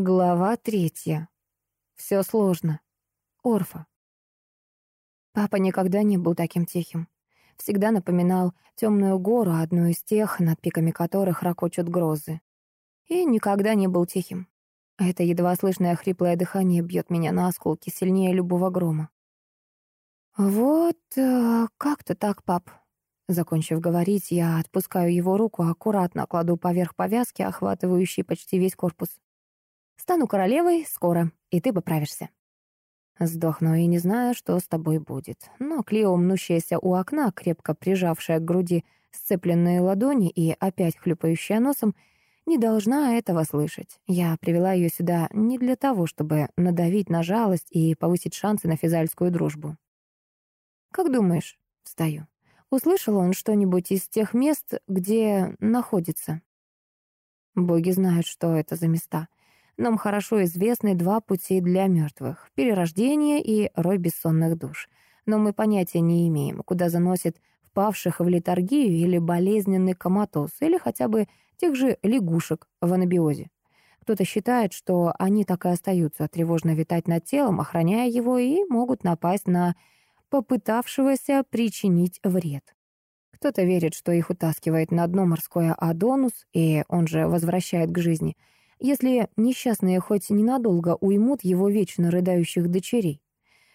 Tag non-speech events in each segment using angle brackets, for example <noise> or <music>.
Глава третья. Все сложно. Орфа. Папа никогда не был таким тихим. Всегда напоминал темную гору, одну из тех, над пиками которых ракочут грозы. И никогда не был тихим. Это едва слышное хриплое дыхание бьет меня на осколки сильнее любого грома. «Вот э, как-то так, пап». Закончив говорить, я отпускаю его руку, аккуратно кладу поверх повязки, охватывающей почти весь корпус. Стану королевой скоро, и ты поправишься. Сдохну и не знаю, что с тобой будет. Но Клео, мнущаяся у окна, крепко прижавшая к груди сцепленные ладони и опять хлюпающая носом, не должна этого слышать. Я привела ее сюда не для того, чтобы надавить на жалость и повысить шансы на физальскую дружбу. «Как думаешь?» — встаю. «Услышал он что-нибудь из тех мест, где находится?» Боги знают, что это за места. Нам хорошо известны два пути для мертвых — перерождение и рой бессонных душ. Но мы понятия не имеем, куда заносит впавших в литургию или болезненный коматоз, или хотя бы тех же лягушек в анабиозе. Кто-то считает, что они так и остаются тревожно витать над телом, охраняя его, и могут напасть на попытавшегося причинить вред. Кто-то верит, что их утаскивает на дно морское Адонус, и он же возвращает к жизни — если несчастные хоть ненадолго уймут его вечно рыдающих дочерей.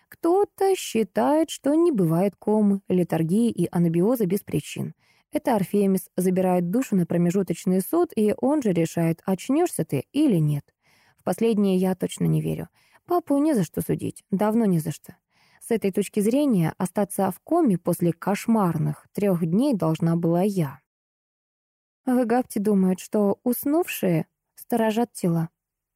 Кто-то считает, что не бывает комы, летаргии и анабиоза без причин. Это Орфемис забирает душу на промежуточный суд, и он же решает, очнешься ты или нет. В последнее я точно не верю. Папу не за что судить, давно не за что. С этой точки зрения остаться в коме после кошмарных трех дней должна была я. Вы, Гапти, думают, что уснувшие Сторожат тела.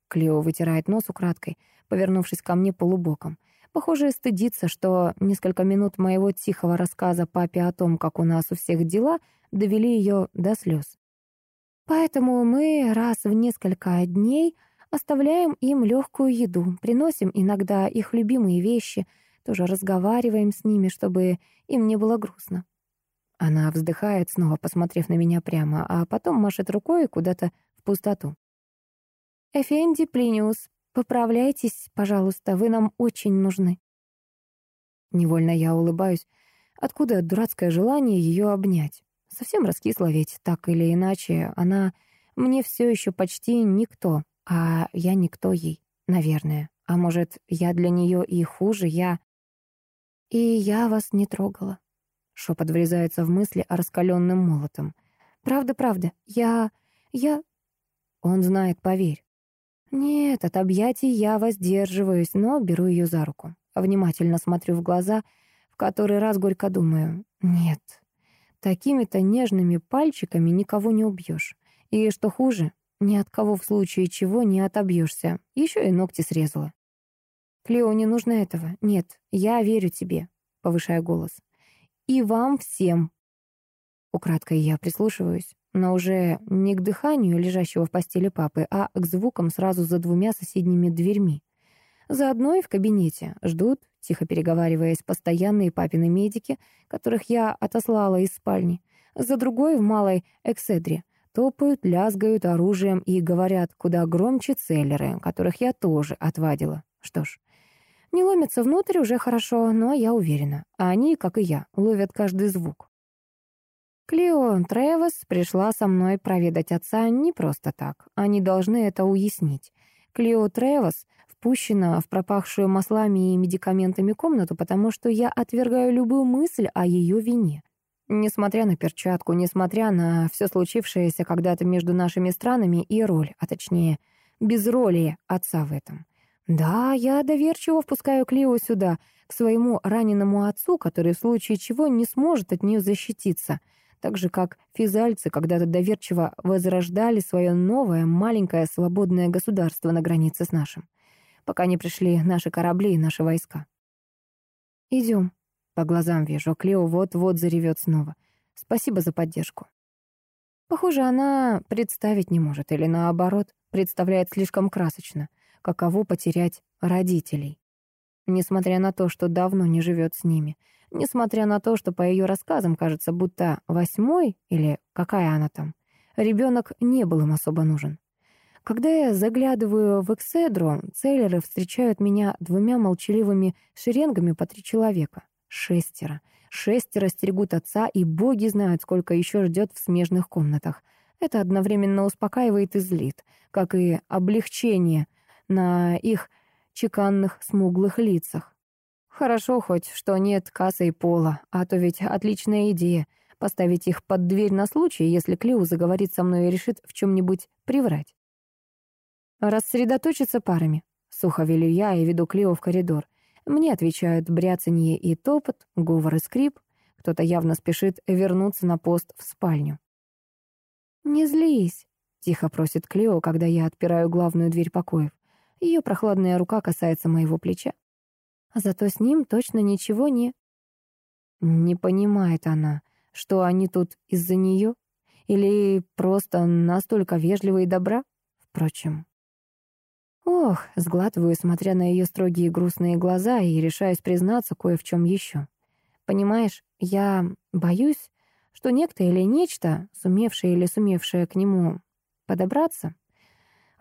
Клео вытирает нос украдкой, повернувшись ко мне полубоком. Похоже, стыдится, что несколько минут моего тихого рассказа папе о том, как у нас у всех дела, довели ее до слез. Поэтому мы раз в несколько дней оставляем им легкую еду, приносим иногда их любимые вещи, тоже разговариваем с ними, чтобы им не было грустно. Она вздыхает, снова посмотрев на меня прямо, а потом машет рукой куда-то в пустоту. «Эфенди Плиниус, поправляйтесь, пожалуйста, вы нам очень нужны». Невольно я улыбаюсь. Откуда дурацкое желание ее обнять? Совсем раскисла ведь, так или иначе, она мне все еще почти никто, а я никто ей, наверное. А может, я для нее и хуже, я... И я вас не трогала. Шепот врезается в мысли о раскаленным молотом. Правда, правда, я... я... Он знает, поверь. Нет, от объятий я воздерживаюсь, но беру ее за руку. Внимательно смотрю в глаза, в который раз горько думаю. Нет, такими-то нежными пальчиками никого не убьешь. И что хуже, ни от кого в случае чего не отобьешься. Еще и ногти срезала. Клео, не нужно этого. Нет, я верю тебе, повышая голос. И вам всем. Украдкой я прислушиваюсь но уже не к дыханию лежащего в постели папы, а к звукам сразу за двумя соседними дверьми. За одной в кабинете ждут, тихо переговариваясь, постоянные папины медики, которых я отослала из спальни. За другой в малой экседре топают, лязгают оружием и говорят куда громче целлеры, которых я тоже отвадила. Что ж, не ломятся внутрь уже хорошо, но я уверена. Они, как и я, ловят каждый звук. Клео Тревес пришла со мной проведать отца не просто так. Они должны это уяснить. Клео Тревес впущена в пропахшую маслами и медикаментами комнату, потому что я отвергаю любую мысль о ее вине. Несмотря на перчатку, несмотря на все случившееся когда-то между нашими странами и роль, а точнее, безролие отца в этом. Да, я доверчиво впускаю Клео сюда, к своему раненому отцу, который в случае чего не сможет от нее защититься — так же, как физальцы когда-то доверчиво возрождали свое новое маленькое свободное государство на границе с нашим, пока не пришли наши корабли и наши войска. «Идем». По глазам вижу, Клео вот-вот заревет снова. «Спасибо за поддержку». Похоже, она представить не может, или наоборот, представляет слишком красочно, каково потерять родителей. Несмотря на то, что давно не живет с ними — Несмотря на то, что по ее рассказам кажется, будто восьмой, или какая она там, ребенок не был им особо нужен. Когда я заглядываю в Экседру, целлеры встречают меня двумя молчаливыми шеренгами по три человека. Шестеро. Шестеро стерегут отца, и боги знают, сколько еще ждет в смежных комнатах. Это одновременно успокаивает и злит, как и облегчение на их чеканных смуглых лицах. Хорошо хоть, что нет кассы и пола, а то ведь отличная идея — поставить их под дверь на случай, если Клео заговорит со мной и решит в чем-нибудь приврать. Рассредоточиться парами. Сухо велю я и веду Клео в коридор. Мне отвечают бряцанье и топот, говор и скрип. Кто-то явно спешит вернуться на пост в спальню. «Не злись», — тихо просит Клео, когда я отпираю главную дверь покоев. Ее прохладная рука касается моего плеча. А зато с ним точно ничего не... Не понимает она, что они тут из-за нее? Или просто настолько вежливы и добра? Впрочем... Ох, сглатываю, смотря на ее строгие грустные глаза, и решаюсь признаться кое в чем еще. Понимаешь, я боюсь, что некто или нечто, сумевшее или сумевшее к нему подобраться,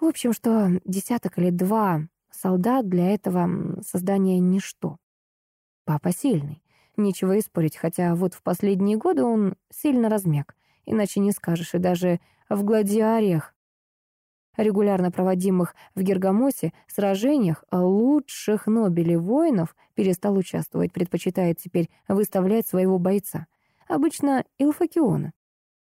в общем, что десяток или два солдат для этого создания ничто. Папа сильный, нечего и спорить, хотя вот в последние годы он сильно размяк, иначе не скажешь, и даже в гладиариях, регулярно проводимых в Гергамосе, сражениях лучших Нобелей воинов перестал участвовать, предпочитает теперь выставлять своего бойца. Обычно Илфакиона.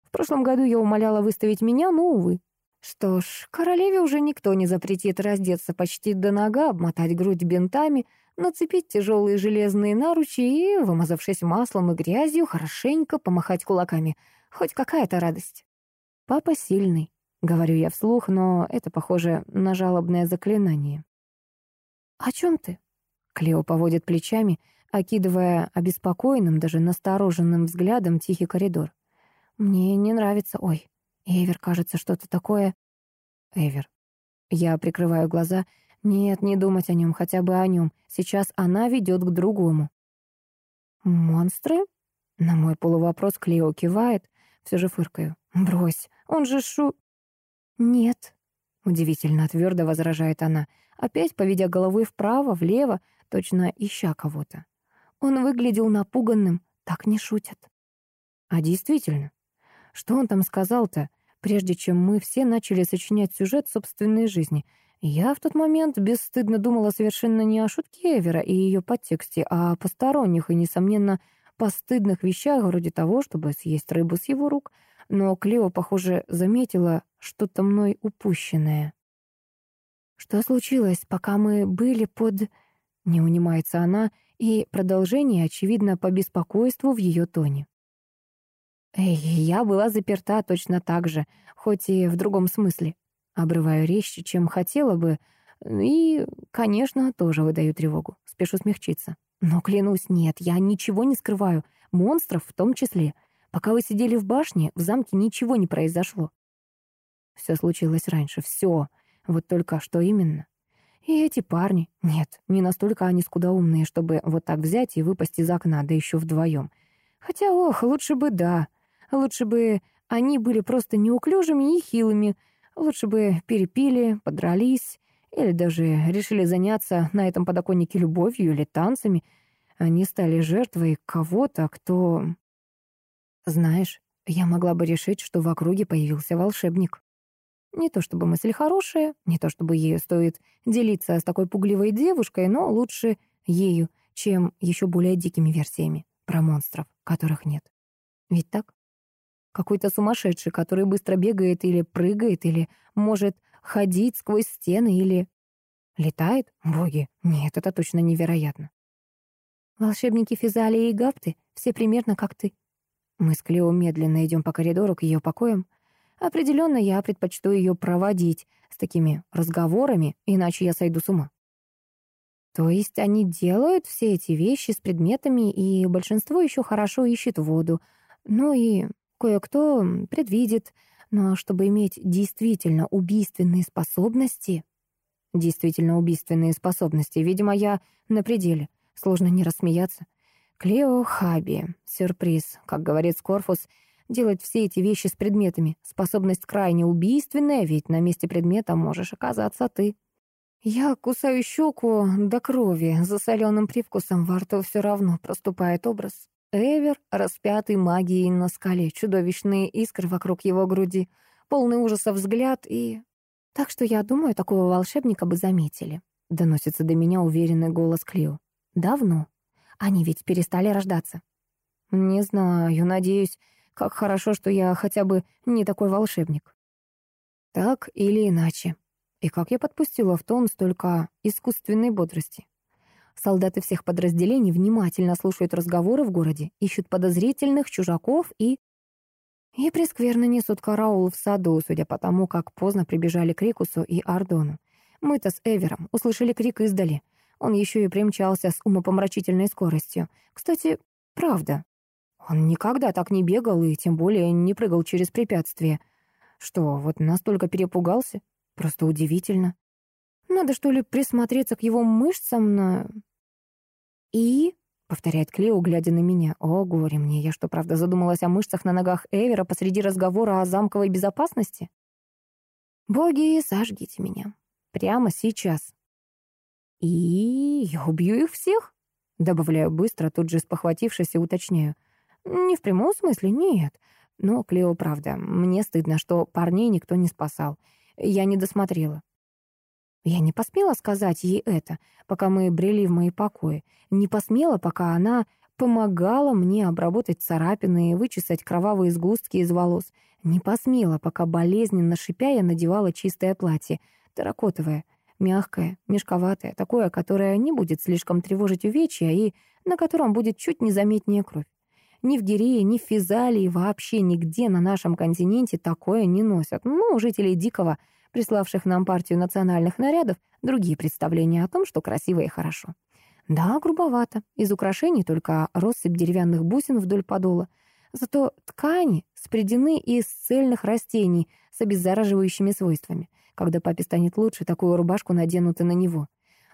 В прошлом году я умоляла выставить меня, но, увы, что ж, королеве уже никто не запретит раздеться почти до нога, обмотать грудь бинтами, нацепить тяжелые железные наручи и, вымазавшись маслом и грязью, хорошенько помахать кулаками. Хоть какая-то радость. Папа сильный, говорю я вслух, но это похоже на жалобное заклинание. «О чем ты?» Клео поводит плечами, окидывая обеспокоенным, даже настороженным взглядом тихий коридор. «Мне не нравится, ой, Эвер, кажется, что-то такое... Эвер. Я прикрываю глаза. Нет, не думать о нем, хотя бы о нем. Сейчас она ведет к другому. Монстры? На мой полувопрос Клео кивает. Все же фыркаю. Брось, он же шу... Нет. Удивительно твердо возражает она, опять поведя головой вправо, влево, точно ища кого-то. Он выглядел напуганным, так не шутят. А действительно, что он там сказал-то? прежде чем мы все начали сочинять сюжет собственной жизни. Я в тот момент бесстыдно думала совершенно не о шутке Эвера и ее подтексте, а о посторонних и, несомненно, постыдных вещах, вроде того, чтобы съесть рыбу с его рук. Но Клео, похоже, заметила что-то мной упущенное. «Что случилось, пока мы были под...» Не унимается она, и продолжение, очевидно, по беспокойству в ее тоне. Эй, я была заперта точно так же, хоть и в другом смысле. Обрываю резче, чем хотела бы, и, конечно, тоже выдаю тревогу. Спешу смягчиться. Но, клянусь, нет, я ничего не скрываю, монстров в том числе. Пока вы сидели в башне, в замке ничего не произошло. Все случилось раньше, все. Вот только что именно. И эти парни, нет, не настолько они скудоумные, чтобы вот так взять и выпасть из окна, да еще вдвоем. Хотя, ох, лучше бы да. Лучше бы они были просто неуклюжими и хилыми. Лучше бы перепили, подрались или даже решили заняться на этом подоконнике любовью или танцами. Они стали жертвой кого-то, кто... Знаешь, я могла бы решить, что в округе появился волшебник. Не то чтобы мысль хорошая, не то чтобы ею стоит делиться с такой пугливой девушкой, но лучше ею, чем еще более дикими версиями про монстров, которых нет. Ведь так? Какой-то сумасшедший, который быстро бегает или прыгает, или может ходить сквозь стены, или... Летает? Боги, нет, это точно невероятно. Волшебники Физалии и Гапты все примерно как ты. Мы с Клео медленно идем по коридору к ее покоям. Определенно, я предпочту ее проводить с такими разговорами, иначе я сойду с ума. То есть они делают все эти вещи с предметами, и большинство еще хорошо ищет воду. Ну и Кое-кто предвидит, но чтобы иметь действительно убийственные способности... Действительно убийственные способности, видимо, я на пределе. Сложно не рассмеяться. Клео Хаби. Сюрприз. Как говорит Скорфус, делать все эти вещи с предметами. Способность крайне убийственная, ведь на месте предмета можешь оказаться ты. Я кусаю щеку до крови, за соленым привкусом во рту все равно проступает образ. Эвер, распятый магией на скале, чудовищные искры вокруг его груди, полный ужаса взгляд и... Так что я думаю, такого волшебника бы заметили. Доносится до меня уверенный голос Клио. Давно. Они ведь перестали рождаться. Не знаю, надеюсь, как хорошо, что я хотя бы не такой волшебник. Так или иначе. И как я подпустила в тон столько искусственной бодрости. Солдаты всех подразделений внимательно слушают разговоры в городе, ищут подозрительных чужаков и... И прескверно несут караул в саду, судя по тому, как поздно прибежали к Рикусу и Ардону. Мы-то с Эвером услышали крик издали. Он еще и примчался с умопомрачительной скоростью. Кстати, правда. Он никогда так не бегал и тем более не прыгал через препятствия. Что, вот настолько перепугался? Просто удивительно. Надо, что ли, присмотреться к его мышцам на... «И?» — повторяет Клео, глядя на меня. «О, горе мне, я что, правда, задумалась о мышцах на ногах Эвера посреди разговора о замковой безопасности?» «Боги, сожгите меня. Прямо сейчас». «И я убью их всех?» Добавляю быстро, тут же спохватившись и уточняю. «Не в прямом смысле, нет. Но, Клео, правда, мне стыдно, что парней никто не спасал. Я не досмотрела. Я не посмела сказать ей это, пока мы брели в мои покои. Не посмела, пока она помогала мне обработать царапины и вычесать кровавые сгустки из волос. Не посмела, пока болезненно шипя я надевала чистое платье, терракотовое, мягкое, мешковатое, такое, которое не будет слишком тревожить увечья и на котором будет чуть незаметнее кровь. Ни в Гирее, ни в Физалии, вообще нигде на нашем континенте такое не носят. Ну, у жителей Дикого — приславших нам партию национальных нарядов, другие представления о том, что красиво и хорошо. Да, грубовато. Из украшений только россыпь деревянных бусин вдоль подола. Зато ткани спредены из цельных растений с обеззараживающими свойствами. Когда папе станет лучше, такую рубашку наденут и на него.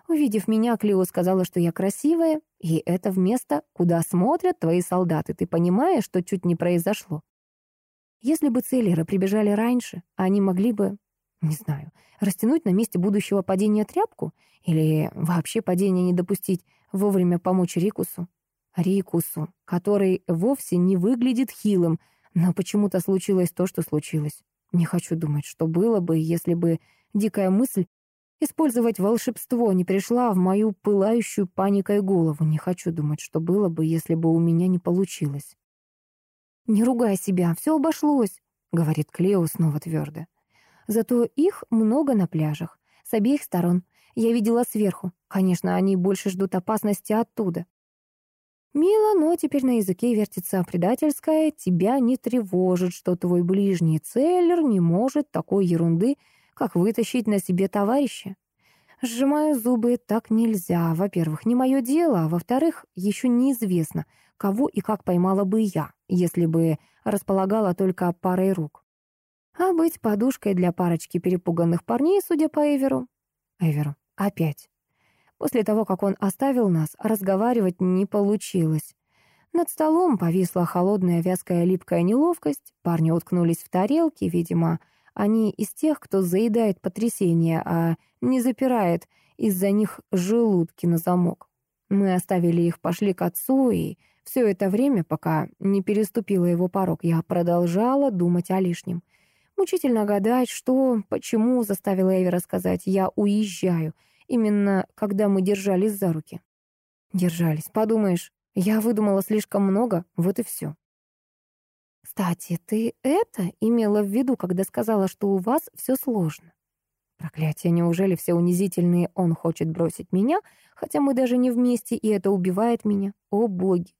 Увидев меня, Клио сказала, что я красивая, и это в место, куда смотрят твои солдаты. Ты понимаешь, что чуть не произошло? Если бы целлеры прибежали раньше, они могли бы не знаю, растянуть на месте будущего падения тряпку? Или вообще падения не допустить, вовремя помочь Рикусу? Рикусу, который вовсе не выглядит хилым, но почему-то случилось то, что случилось. Не хочу думать, что было бы, если бы дикая мысль использовать волшебство не пришла в мою пылающую паникой голову. Не хочу думать, что было бы, если бы у меня не получилось. «Не ругай себя, все обошлось», — говорит Клео снова твердо. Зато их много на пляжах, с обеих сторон. Я видела сверху. Конечно, они больше ждут опасности оттуда. Мило, но теперь на языке вертится предательское. Тебя не тревожит, что твой ближний целлер не может такой ерунды, как вытащить на себе товарища. Сжимаю зубы, так нельзя. Во-первых, не мое дело, а во-вторых, еще неизвестно, кого и как поймала бы я, если бы располагала только парой рук. А быть подушкой для парочки перепуганных парней, судя по Эверу... Эверу, опять. После того, как он оставил нас, разговаривать не получилось. Над столом повисла холодная вязкая липкая неловкость, парни уткнулись в тарелки, видимо, они из тех, кто заедает потрясение, а не запирает из-за них желудки на замок. Мы оставили их, пошли к отцу, и все это время, пока не переступила его порог, я продолжала думать о лишнем — Мучительно гадать, что, почему заставила Эви рассказать «я уезжаю», именно когда мы держались за руки. Держались, подумаешь, я выдумала слишком много, вот и все. Кстати, ты это имела в виду, когда сказала, что у вас все сложно? Проклятие, неужели все унизительные он хочет бросить меня, хотя мы даже не вместе, и это убивает меня? О, боги!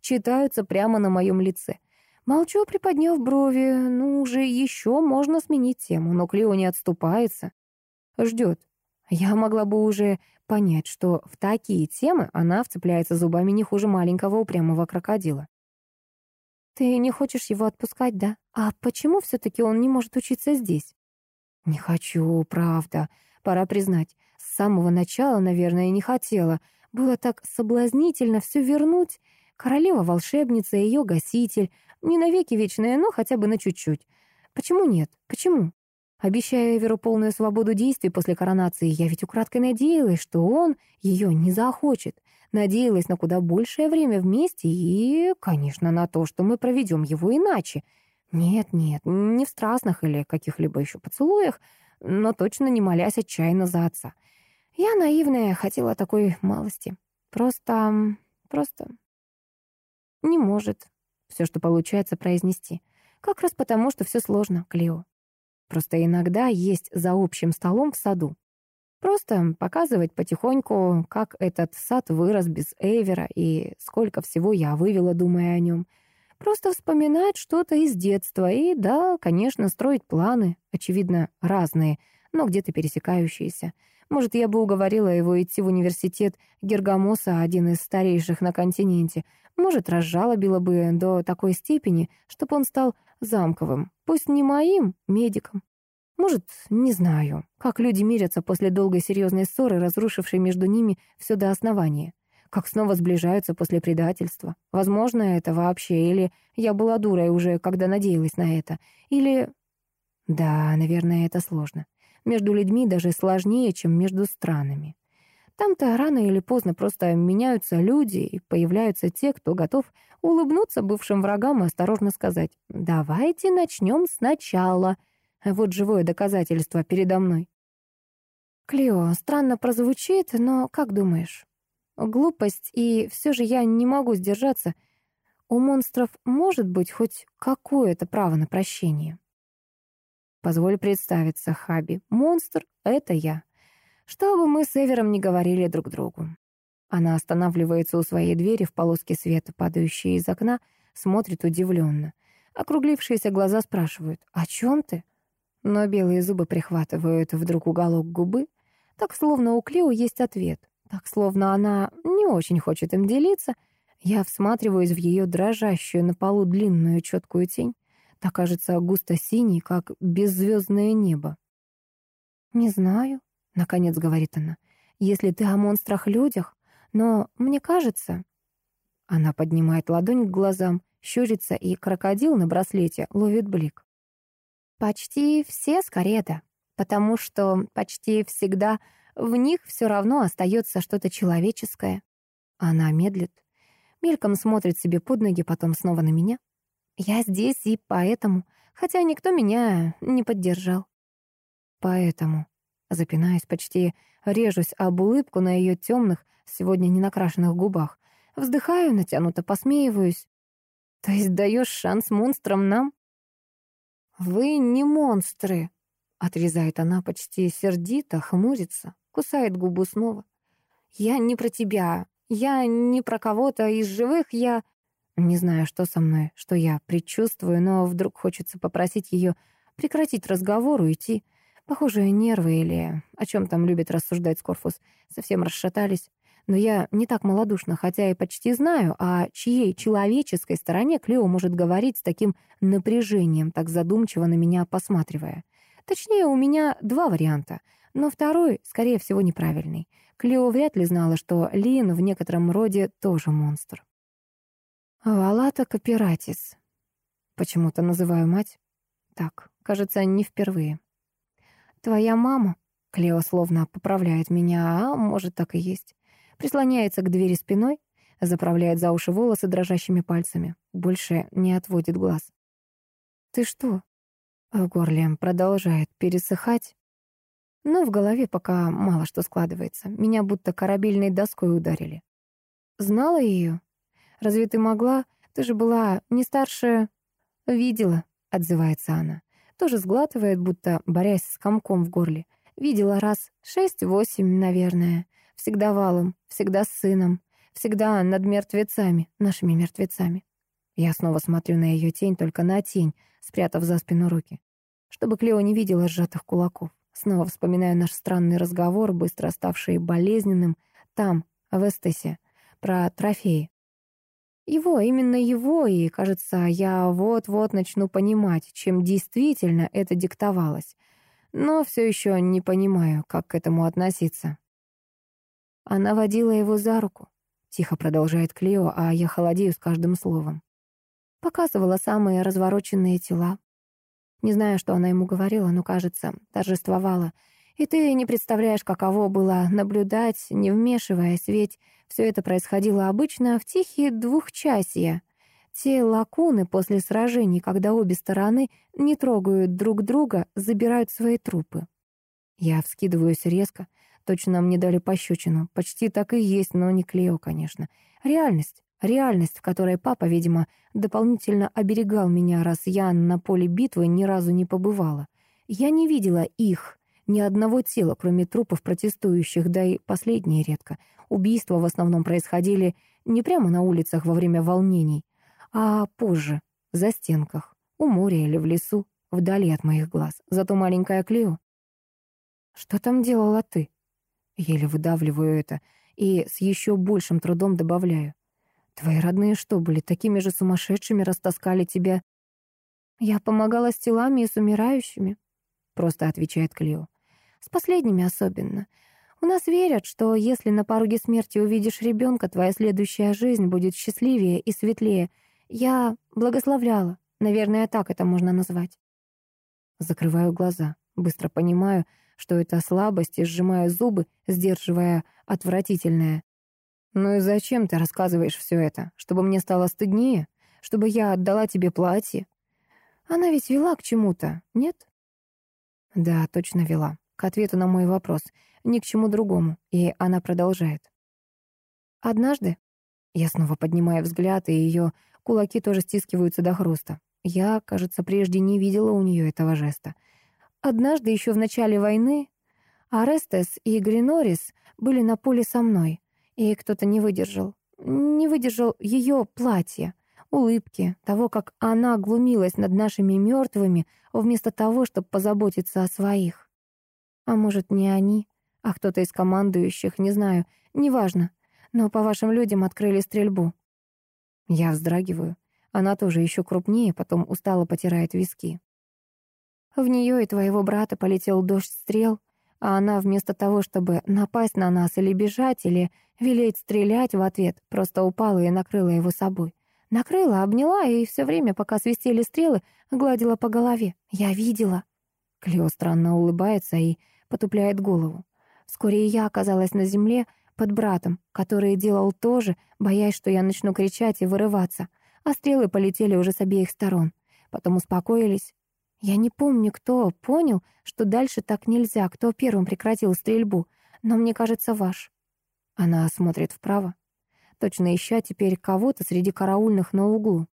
Читаются прямо на моем лице. Молчу, приподняв брови. Ну, уже еще можно сменить тему, но Клео не отступается. Ждет. Я могла бы уже понять, что в такие темы она вцепляется зубами не хуже маленького упрямого крокодила. «Ты не хочешь его отпускать, да? А почему все-таки он не может учиться здесь?» «Не хочу, правда. Пора признать. С самого начала, наверное, не хотела. Было так соблазнительно все вернуть. Королева-волшебница, ее гаситель, Не навеки вечные, но хотя бы на чуть-чуть. Почему нет? Почему? Обещая Эверу полную свободу действий после коронации, я ведь украдкой надеялась, что он ее не захочет. Надеялась на куда большее время вместе и, конечно, на то, что мы проведем его иначе. Нет-нет, не в страстных или каких-либо еще поцелуях, но точно не молясь отчаянно за отца. Я наивная, хотела такой малости. Просто... просто... Не может. Все, что получается произнести. Как раз потому, что все сложно, Клео. Просто иногда есть за общим столом в саду. Просто показывать потихоньку, как этот сад вырос без Эвера и сколько всего я вывела, думая о нем. Просто вспоминать что-то из детства и, да, конечно, строить планы, очевидно, разные, но где-то пересекающиеся. Может, я бы уговорила его идти в университет Гергамоса, один из старейших на континенте. Может, разжалобила бы до такой степени, чтобы он стал замковым. Пусть не моим, медиком. Может, не знаю, как люди мирятся после долгой серьезной ссоры, разрушившей между ними все до основания. Как снова сближаются после предательства. Возможно, это вообще. Или я была дурой уже, когда надеялась на это. Или... Да, наверное, это сложно. Между людьми даже сложнее, чем между странами. Там-то рано или поздно просто меняются люди, и появляются те, кто готов улыбнуться бывшим врагам и осторожно сказать «давайте начнем сначала». Вот живое доказательство передо мной. Клео, странно прозвучит, но как думаешь? Глупость, и все же я не могу сдержаться. У монстров может быть хоть какое-то право на прощение? Позволь представиться, Хаби. Монстр — это я. Что бы мы с Эвером не говорили друг другу. Она останавливается у своей двери в полоске света, падающей из окна, смотрит удивленно. Округлившиеся глаза спрашивают «О чем ты?». Но белые зубы прихватывают вдруг уголок губы, так словно у Клео есть ответ, так словно она не очень хочет им делиться. Я всматриваюсь в ее дрожащую на полу длинную четкую тень. Так кажется густо синий, как беззвездное небо. «Не знаю», — наконец говорит она, — «если ты о монстрах-людях, но мне кажется...» Она поднимает ладонь к глазам, щурится, и крокодил на браслете ловит блик. «Почти все скорее да, потому что почти всегда в них все равно остается что-то человеческое». Она медлит, мельком смотрит себе под ноги, потом снова на меня. «Я здесь и поэтому, хотя никто меня не поддержал». «Поэтому», запинаясь, почти режусь об улыбку на ее темных, сегодня не накрашенных губах. Вздыхаю, натянуто посмеиваюсь. То есть даешь шанс монстрам нам? Вы не монстры, отрезает она почти сердито, хмурится, кусает губу снова. Я не про тебя, я не про кого-то из живых, я... Не знаю, что со мной, что я предчувствую, но вдруг хочется попросить ее прекратить разговор, уйти. Похоже, нервы или о чем там любит рассуждать Скорфус совсем расшатались. Но я не так малодушна, хотя и почти знаю, о чьей человеческой стороне Клео может говорить с таким напряжением, так задумчиво на меня посматривая. Точнее, у меня два варианта, но второй, скорее всего, неправильный. Клео вряд ли знала, что Лин в некотором роде тоже монстр. Валата Капиратис. Почему-то называю мать. Так, кажется, не впервые. Твоя мама, Клео словно поправляет меня, а может, так и есть. Прислоняется к двери спиной, заправляет за уши волосы дрожащими пальцами. Больше не отводит глаз. «Ты что?» В горле продолжает пересыхать. Но в голове пока мало что складывается. Меня будто корабельной доской ударили. Знала ее? Разве ты могла? Ты же была не старше... Видела, отзывается она. Тоже сглатывает, будто борясь с комком в горле. Видела раз шесть-восемь, наверное. Всегда валом, всегда с сыном, всегда над мертвецами, нашими мертвецами. Я снова смотрю на ее тень, только на тень, спрятав за спину руки. Чтобы Клео не видела сжатых кулаков. Снова вспоминаю наш странный разговор, быстро ставший болезненным, там, в Эстесе, про трофеи. Его, именно его, и, кажется, я вот-вот начну понимать, чем действительно это диктовалось. Но все еще не понимаю, как к этому относиться. Она водила его за руку. Тихо продолжает Клео, а я холодею с каждым словом. Показывала самые развороченные тела. Не знаю, что она ему говорила, но, кажется, торжествовала. И ты не представляешь, каково было наблюдать, не вмешиваясь, ведь все это происходило обычно в тихие двухчасья. Те лакуны после сражений, когда обе стороны не трогают друг друга, забирают свои трупы. Я вскидываюсь резко. Точно мне дали пощечину. Почти так и есть, но не Клео, конечно. Реальность. Реальность, в которой папа, видимо, дополнительно оберегал меня, раз я на поле битвы ни разу не побывала. Я не видела их, ни одного тела, кроме трупов протестующих, да и последние редко. Убийства в основном происходили не прямо на улицах во время волнений, а позже, за стенках, у моря или в лесу, вдали от моих глаз. Зато маленькая Клео... «Что там делала ты?» Еле выдавливаю это и с еще большим трудом добавляю. Твои родные что, были такими же сумасшедшими, растаскали тебя? Я помогала с телами и с умирающими, просто отвечает Клео. С последними особенно. У нас верят, что если на пороге смерти увидишь ребенка, твоя следующая жизнь будет счастливее и светлее. Я благословляла. Наверное, так это можно назвать. Закрываю глаза. Быстро понимаю, что это слабость, и сжимаю зубы, сдерживая отвратительное. «Ну и зачем ты рассказываешь все это? Чтобы мне стало стыднее? Чтобы я отдала тебе платье?» Она ведь вела к чему-то, нет? Да, точно вела. К ответу на мой вопрос. Ни к чему другому. И она продолжает. Однажды я снова поднимаю взгляд, и ее кулаки тоже стискиваются до хруста. Я, кажется, прежде не видела у нее этого жеста. Однажды, еще в начале войны, Арестес и Гринорис были на поле со мной. И кто-то не выдержал. Не выдержал ее платье, улыбки, того, как она глумилась над нашими мертвыми, вместо того, чтобы позаботиться о своих. А может, не они, а кто-то из командующих, не знаю, неважно. Но по вашим людям открыли стрельбу. Я вздрагиваю. Она тоже еще крупнее, потом устало потирает виски. В нее и твоего брата полетел дождь стрел, а она вместо того, чтобы напасть на нас или бежать, или велеть стрелять в ответ, просто упала и накрыла его собой. Накрыла, обняла и все время, пока свистели стрелы, гладила по голове. Я видела. Клео странно улыбается и потупляет голову. Вскоре я оказалась на земле под братом, который делал то же, боясь, что я начну кричать и вырываться. А стрелы полетели уже с обеих сторон. Потом успокоились, я не помню, кто понял, что дальше так нельзя, кто первым прекратил стрельбу, но мне кажется, ваш. Она смотрит вправо, точно ища теперь кого-то среди караульных на углу.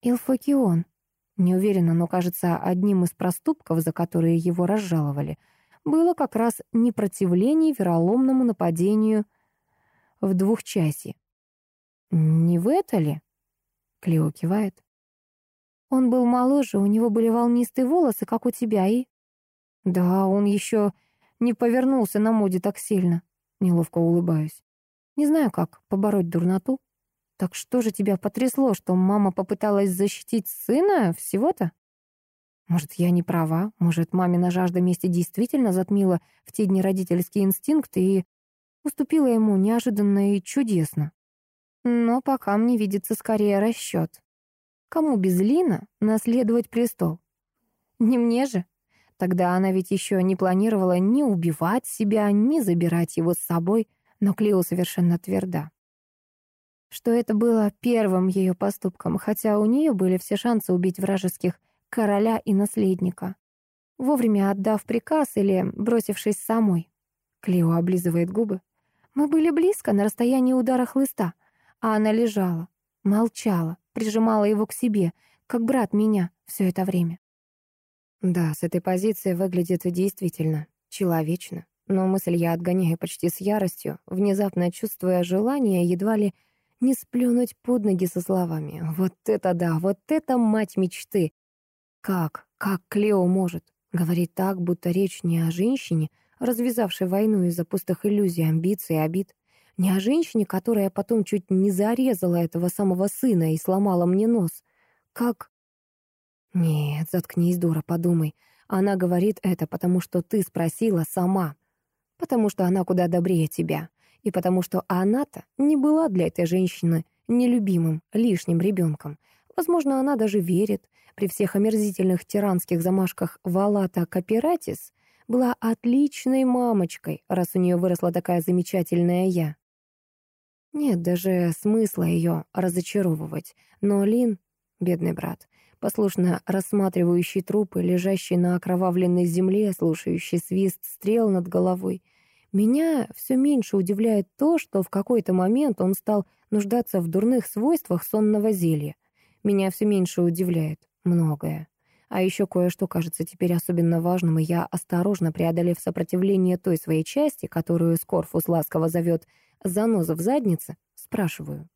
Илфокион. Не уверена, но кажется, одним из проступков, за которые его разжаловали, было как раз непротивление вероломному нападению в двухчасье. «Не в это ли?» Клео кивает. Он был моложе, у него были волнистые волосы, как у тебя, и... Да, он еще не повернулся на моде так сильно. Неловко улыбаюсь. Не знаю, как побороть дурноту. Так что же тебя потрясло, что мама попыталась защитить сына всего-то? Может, я не права? Может, мамина жажда мести действительно затмила в те дни родительский инстинкт и уступила ему неожиданно и чудесно? Но пока мне видится скорее расчет. Кому без Лина наследовать престол? Не мне же. Тогда она ведь еще не планировала ни убивать себя, ни забирать его с собой, но Клео совершенно тверда. Что это было первым ее поступком, хотя у нее были все шансы убить вражеских короля и наследника. Вовремя отдав приказ или бросившись самой. Клео облизывает губы. Мы были близко, на расстоянии удара хлыста, а она лежала, молчала, прижимала его к себе, как брат меня все это время. Да, с этой позиции выглядит действительно человечно. Но мысль я отгоняю почти с яростью, внезапно чувствуя желание едва ли не сплюнуть под ноги со словами. Вот это да, вот это мать мечты. Как, как Клео может? Говорить так, будто речь не о женщине, развязавшей войну из-за пустых иллюзий, амбиций и обид, не о женщине, которая потом чуть не зарезала этого самого сына и сломала мне нос. Как... Нет, заткнись, дура, подумай. Она говорит это, потому что ты спросила сама. Потому что она куда добрее тебя. И потому что она-то не была для этой женщины нелюбимым, лишним ребенком. Возможно, она даже верит. При всех омерзительных тиранских замашках Валата Капиратис была отличной мамочкой, раз у нее выросла такая замечательная я. Нет даже смысла ее разочаровывать. Но Лин, бедный брат, послушно рассматривающий трупы, лежащий на окровавленной земле, слушающий свист стрел над головой, меня все меньше удивляет то, что в какой-то момент он стал нуждаться в дурных свойствах сонного зелья. Меня все меньше удивляет многое. А еще кое-что кажется теперь особенно важным, и я, осторожно преодолев сопротивление той своей части, которую Скорфус ласково зовет «заноза в заднице», спрашиваю.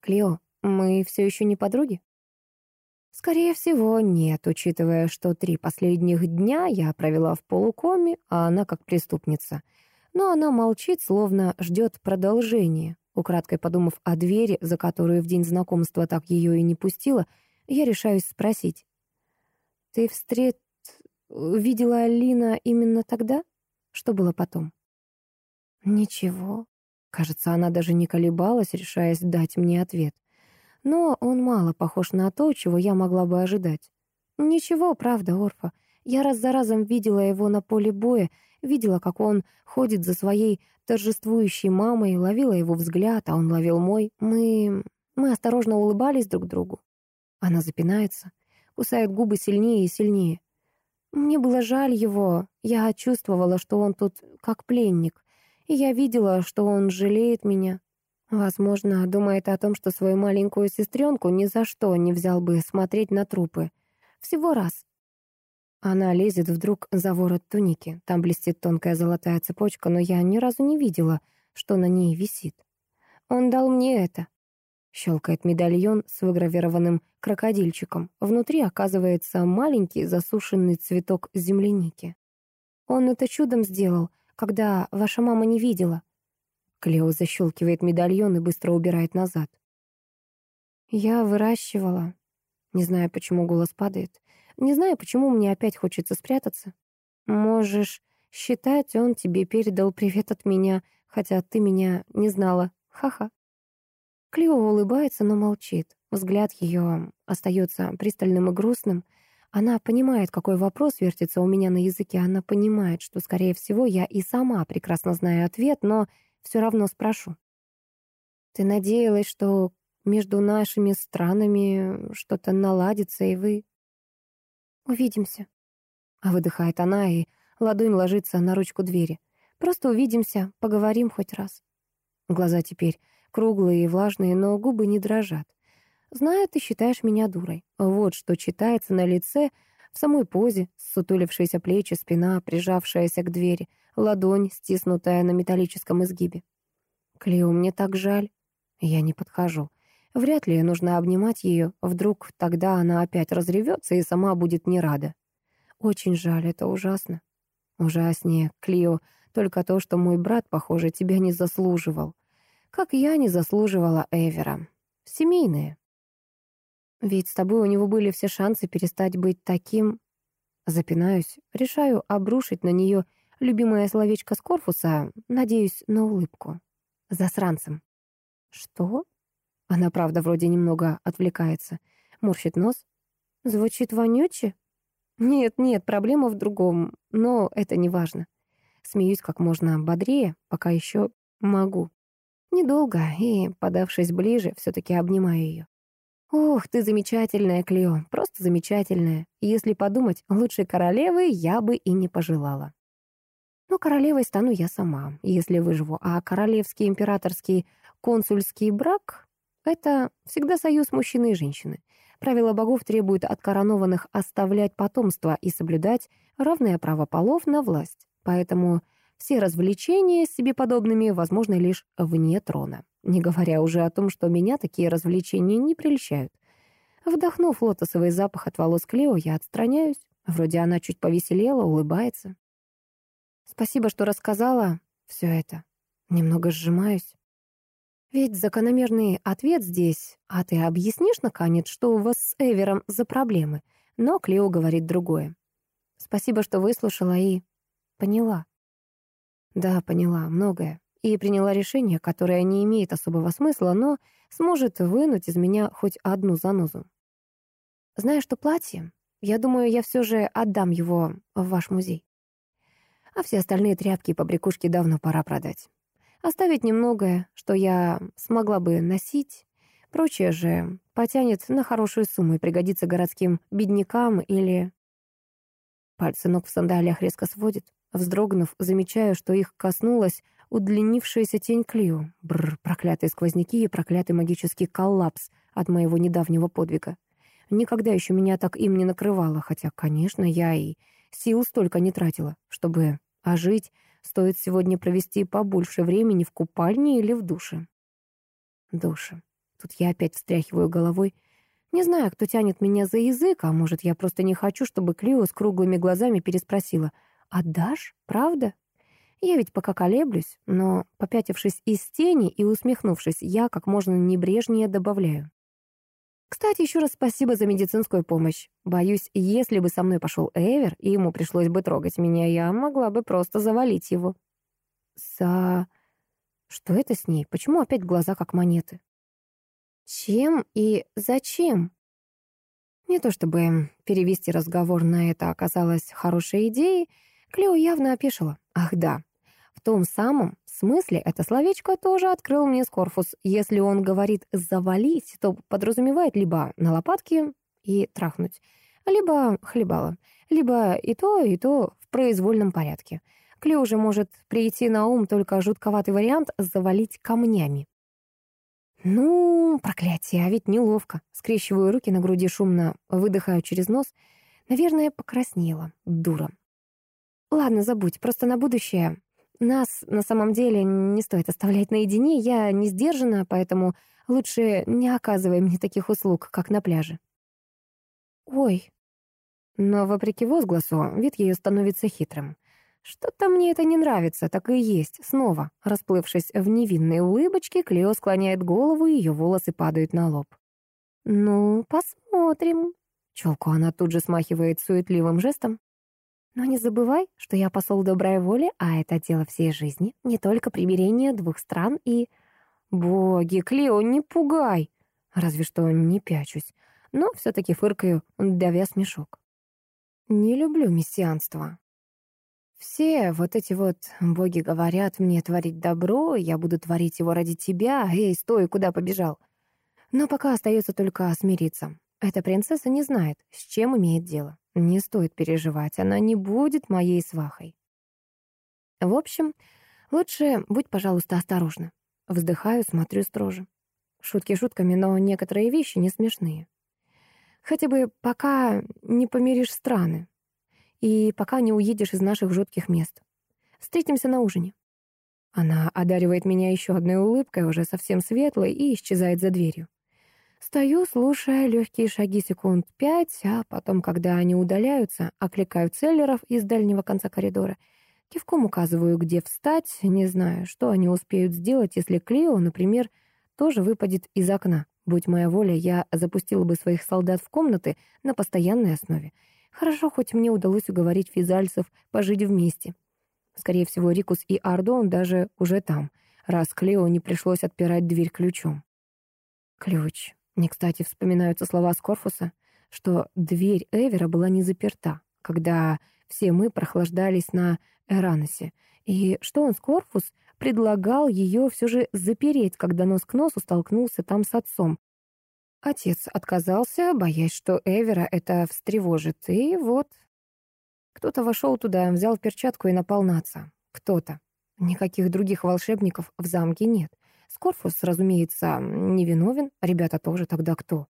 «Клео, мы все еще не подруги?» Скорее всего, нет, учитывая, что три последних дня я провела в полукоме, а она как преступница. Но она молчит, словно ждет продолжения. Украдкой подумав о двери, за которую в день знакомства так ее и не пустила, я решаюсь спросить. «Ты встret... видела Алина именно тогда? Что было потом?» «Ничего». Кажется, она даже не колебалась, решаясь дать мне ответ. Но он мало похож на то, чего я могла бы ожидать. Ничего, правда, Орфа. Я раз за разом видела его на поле боя, видела, как он ходит за своей торжествующей мамой, ловила его взгляд, а он ловил мой. Мы... мы осторожно улыбались друг другу. Она запинается, кусает губы сильнее и сильнее. Мне было жаль его, я чувствовала, что он тут как пленник, и я видела, что он жалеет меня, Возможно, думает о том, что свою маленькую сестренку ни за что не взял бы смотреть на трупы. Всего раз. Она лезет вдруг за ворот туники. Там блестит тонкая золотая цепочка, но я ни разу не видела, что на ней висит. Он дал мне это. Щелкает медальон с выгравированным крокодильчиком. Внутри оказывается маленький засушенный цветок земляники. Он это чудом сделал, когда ваша мама не видела. Клео защелкивает медальон и быстро убирает назад. Я выращивала. Не знаю, почему голос падает. Не знаю, почему мне опять хочется спрятаться. Можешь считать, он тебе передал привет от меня, хотя ты меня не знала. Ха-ха. Клео улыбается, но молчит. Взгляд ее остается пристальным и грустным. Она понимает, какой вопрос вертится у меня на языке. Она понимает, что, скорее всего, я и сама прекрасно знаю ответ, но все равно спрошу. Ты надеялась, что между нашими странами что-то наладится, и вы... Увидимся. А выдыхает она, и ладонь ложится на ручку двери. Просто увидимся, поговорим хоть раз. Глаза теперь круглые и влажные, но губы не дрожат. Знаю, ты считаешь меня дурой. Вот что читается на лице, в самой позе, сутулившиеся плечи, спина, прижавшаяся к двери — ладонь, стиснутая на металлическом изгибе. «Клео, мне так жаль». Я не подхожу. Вряд ли нужно обнимать ее, вдруг тогда она опять разревется и сама будет не рада. Очень жаль, это ужасно. Ужаснее, Клио, только то, что мой брат, похоже, тебя не заслуживал. Как я не заслуживала Эвера. Семейные. Ведь с тобой у него были все шансы перестать быть таким... Запинаюсь, решаю обрушить на нее Любимое словечко Скорфуса, надеюсь, на улыбку. Засранцем. Что? Она, правда, вроде немного отвлекается. Морщит нос. Звучит вонюче? Нет, нет, проблема в другом, но это не важно. Смеюсь как можно бодрее, пока еще могу. Недолго, и, подавшись ближе, все-таки обнимаю ее. «Ох, ты замечательная, Клео, просто замечательная. Если подумать, лучшей королевы я бы и не пожелала». Но королевой стану я сама, если выживу. А королевский, императорский, консульский брак — это всегда союз мужчины и женщины. Правила богов требуют от коронованных оставлять потомство и соблюдать равное право полов на власть. Поэтому все развлечения с себе подобными возможны лишь вне трона. Не говоря уже о том, что меня такие развлечения не прельщают. Вдохнув лотосовый запах от волос Клео, я отстраняюсь. Вроде она чуть повеселела, улыбается. Спасибо, что рассказала все это. Немного сжимаюсь. Ведь закономерный ответ здесь. А ты объяснишь, наконец, что у вас с Эвером за проблемы? Но Клео говорит другое. Спасибо, что выслушала и поняла. Да, поняла, многое. и приняла решение, которое не имеет особого смысла, но сможет вынуть из меня хоть одну занозу. Знаешь, что платье? Я думаю, я все же отдам его в ваш музей. А все остальные тряпки и побрякушки давно пора продать. Оставить немногое, что я смогла бы носить. Прочее же потянет на хорошую сумму и пригодится городским беднякам или... Пальцы ног в сандалиях резко сводит. Вздрогнув, замечаю, что их коснулась удлинившаяся тень Клио. Бррр, проклятые сквозняки и проклятый магический коллапс от моего недавнего подвига. Никогда еще меня так им не накрывало, хотя, конечно, я и сил столько не тратила, чтобы ожить, стоит сегодня провести побольше времени в купальне или в душе. Душе. Тут я опять встряхиваю головой. Не знаю, кто тянет меня за язык, а может, я просто не хочу, чтобы Клио с круглыми глазами переспросила. «Отдашь? Правда?» Я ведь пока колеблюсь, но, попятившись из тени и усмехнувшись, я как можно небрежнее добавляю. Кстати, еще раз спасибо за медицинскую помощь. Боюсь, если бы со мной пошел Эвер, и ему пришлось бы трогать меня, я могла бы просто завалить его. За... Что это с ней? Почему опять глаза как монеты? Чем и зачем? Не то чтобы перевести разговор на это оказалось хорошей идеей, Клео явно опешила. Ах да, том самом смысле это словечко тоже открыл мне Скорфус. Если он говорит «завалить», то подразумевает либо на лопатки и трахнуть, либо хлебало, либо и то, и то в произвольном порядке. Клео же может прийти на ум только жутковатый вариант «завалить камнями». Ну, проклятие, а ведь неловко. Скрещиваю руки на груди шумно, выдыхаю через нос. Наверное, покраснела. Дура. Ладно, забудь, просто на будущее нас на самом деле не стоит оставлять наедине, я не сдержана, поэтому лучше не оказывай мне таких услуг, как на пляже. Ой. Но, вопреки возгласу, вид ее становится хитрым. Что-то мне это не нравится, так и есть. Снова, расплывшись в невинной улыбочке, Клео склоняет голову, ее волосы падают на лоб. «Ну, посмотрим». Челку она тут же смахивает суетливым жестом. Но не забывай, что я посол доброй воли, а это дело всей жизни, не только примирение двух стран и... Боги, Клео, не пугай! Разве что не пячусь, но все-таки фыркаю, давя смешок. Не люблю мессианство. Все вот эти вот боги говорят мне творить добро, я буду творить его ради тебя, эй, стой, куда побежал? Но пока остается только смириться. Эта принцесса не знает, с чем имеет дело. Не стоит переживать, она не будет моей свахой. В общем, лучше будь, пожалуйста, осторожна. Вздыхаю, смотрю строже. Шутки шутками, но некоторые вещи не смешные. Хотя бы пока не помиришь страны. И пока не уедешь из наших жутких мест. Встретимся на ужине. Она одаривает меня еще одной улыбкой, уже совсем светлой, и исчезает за дверью. Стою, слушая легкие шаги секунд пять, а потом, когда они удаляются, окликаю целлеров из дальнего конца коридора. Кивком указываю, где встать, не знаю, что они успеют сделать, если Клео, например, тоже выпадет из окна. Будь моя воля, я запустила бы своих солдат в комнаты на постоянной основе. Хорошо, хоть мне удалось уговорить физальцев пожить вместе. Скорее всего, Рикус и Ардон даже уже там, раз Клео не пришлось отпирать дверь ключом. Ключ. Не кстати вспоминаются слова Скорфуса, что дверь Эвера была не заперта, когда все мы прохлаждались на Эраносе, и что он, Скорфус, предлагал ее все же запереть, когда нос к носу столкнулся там с отцом. Отец отказался, боясь, что Эвера это встревожит, и вот... Кто-то вошел туда, взял перчатку и напал. Кто-то. Никаких других волшебников в замке нет. Скорфус, разумеется, невиновен, ребята тоже, тогда кто?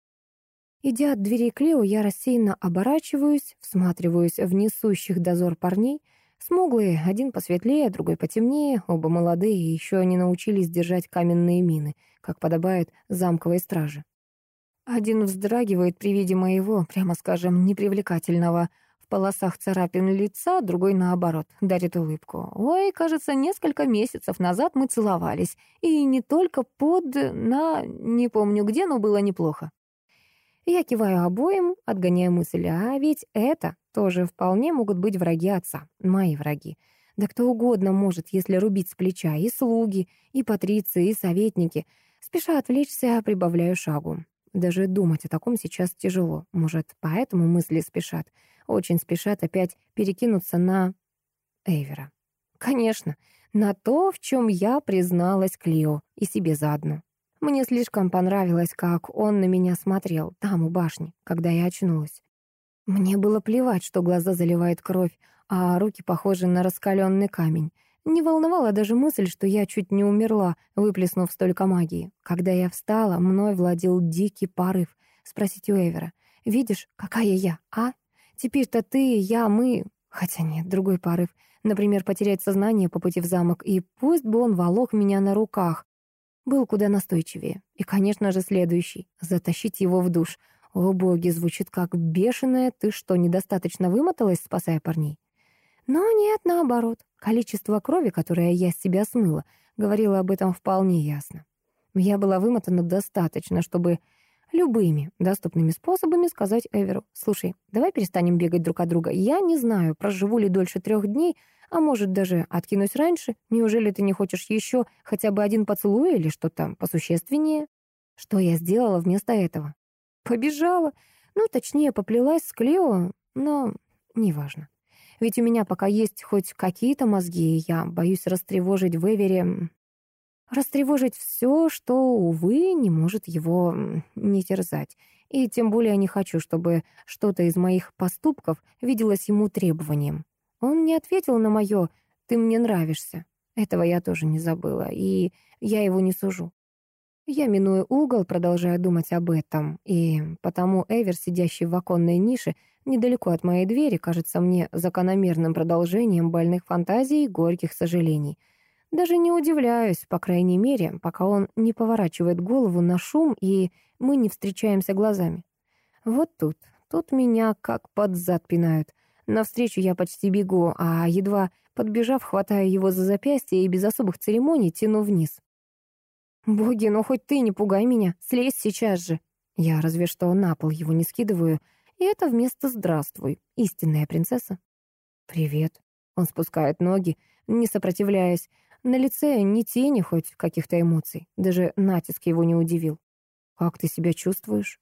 Идя от двери Клео, я рассеянно оборачиваюсь, всматриваюсь в несущих дозор парней. Смуглые, один посветлее, другой потемнее, оба молодые и еще не научились держать каменные мины, как подобает замковой страже. Один вздрагивает при виде моего, прямо скажем, непривлекательного полосах царапин лица, другой, наоборот, дарит улыбку. «Ой, кажется, несколько месяцев назад мы целовались. И не только под... на... не помню где, но было неплохо». Я киваю обоим, отгоняя мысль, а ведь это тоже вполне могут быть враги отца, мои враги. Да кто угодно может, если рубить с плеча. И слуги, и патриции, и советники. Спеша отвлечься, прибавляю шагу. Даже думать о таком сейчас тяжело. Может, поэтому мысли спешат. Очень спешат опять перекинуться на Эйвера. Конечно, на то, в чем я призналась Клио и себе заодно. Мне слишком понравилось, как он на меня смотрел, там, у башни, когда я очнулась. Мне было плевать, что глаза заливает кровь, а руки похожи на раскаленный камень. Не волновала даже мысль, что я чуть не умерла, выплеснув столько магии. Когда я встала, мной владел дикий порыв. Спросить у Эвера. «Видишь, какая я, а? Теперь-то ты, я, мы...» Хотя нет, другой порыв. Например, потерять сознание по пути в замок, и пусть бы он волок меня на руках. Был куда настойчивее. И, конечно же, следующий. Затащить его в душ. О, боги, звучит как бешеная. Ты что, недостаточно вымоталась, спасая парней? Но нет, наоборот. Количество крови, которое я с себя смыла, говорило об этом вполне ясно. Я была вымотана достаточно, чтобы любыми доступными способами сказать Эверу, «Слушай, давай перестанем бегать друг от друга. Я не знаю, проживу ли дольше трех дней, а может, даже откинусь раньше. Неужели ты не хочешь еще хотя бы один поцелуй или что-то посущественнее?» Что я сделала вместо этого? Побежала. Ну, точнее, поплелась с Клео, но неважно. Ведь у меня пока есть хоть какие-то мозги, и я боюсь растревожить в Эвере... Растревожить все, что, увы, не может его не терзать. И тем более не хочу, чтобы что-то из моих поступков виделось ему требованием. Он не ответил на мое «ты мне нравишься». Этого я тоже не забыла, и я его не сужу. Я миную угол, продолжая думать об этом, и потому Эвер, сидящий в оконной нише, недалеко от моей двери, кажется мне закономерным продолжением больных фантазий и горьких сожалений. Даже не удивляюсь, по крайней мере, пока он не поворачивает голову на шум, и мы не встречаемся глазами. Вот тут, тут меня как под зад пинают. Навстречу я почти бегу, а едва подбежав, хватаю его за запястье и без особых церемоний тяну вниз. «Боги, ну хоть ты не пугай меня, слезь сейчас же!» Я разве что на пол его не скидываю, и это вместо «здравствуй», истинная принцесса. «Привет». Он спускает ноги, не сопротивляясь. На лице ни тени хоть каких-то эмоций. Даже натиск его не удивил. «Как ты себя чувствуешь?»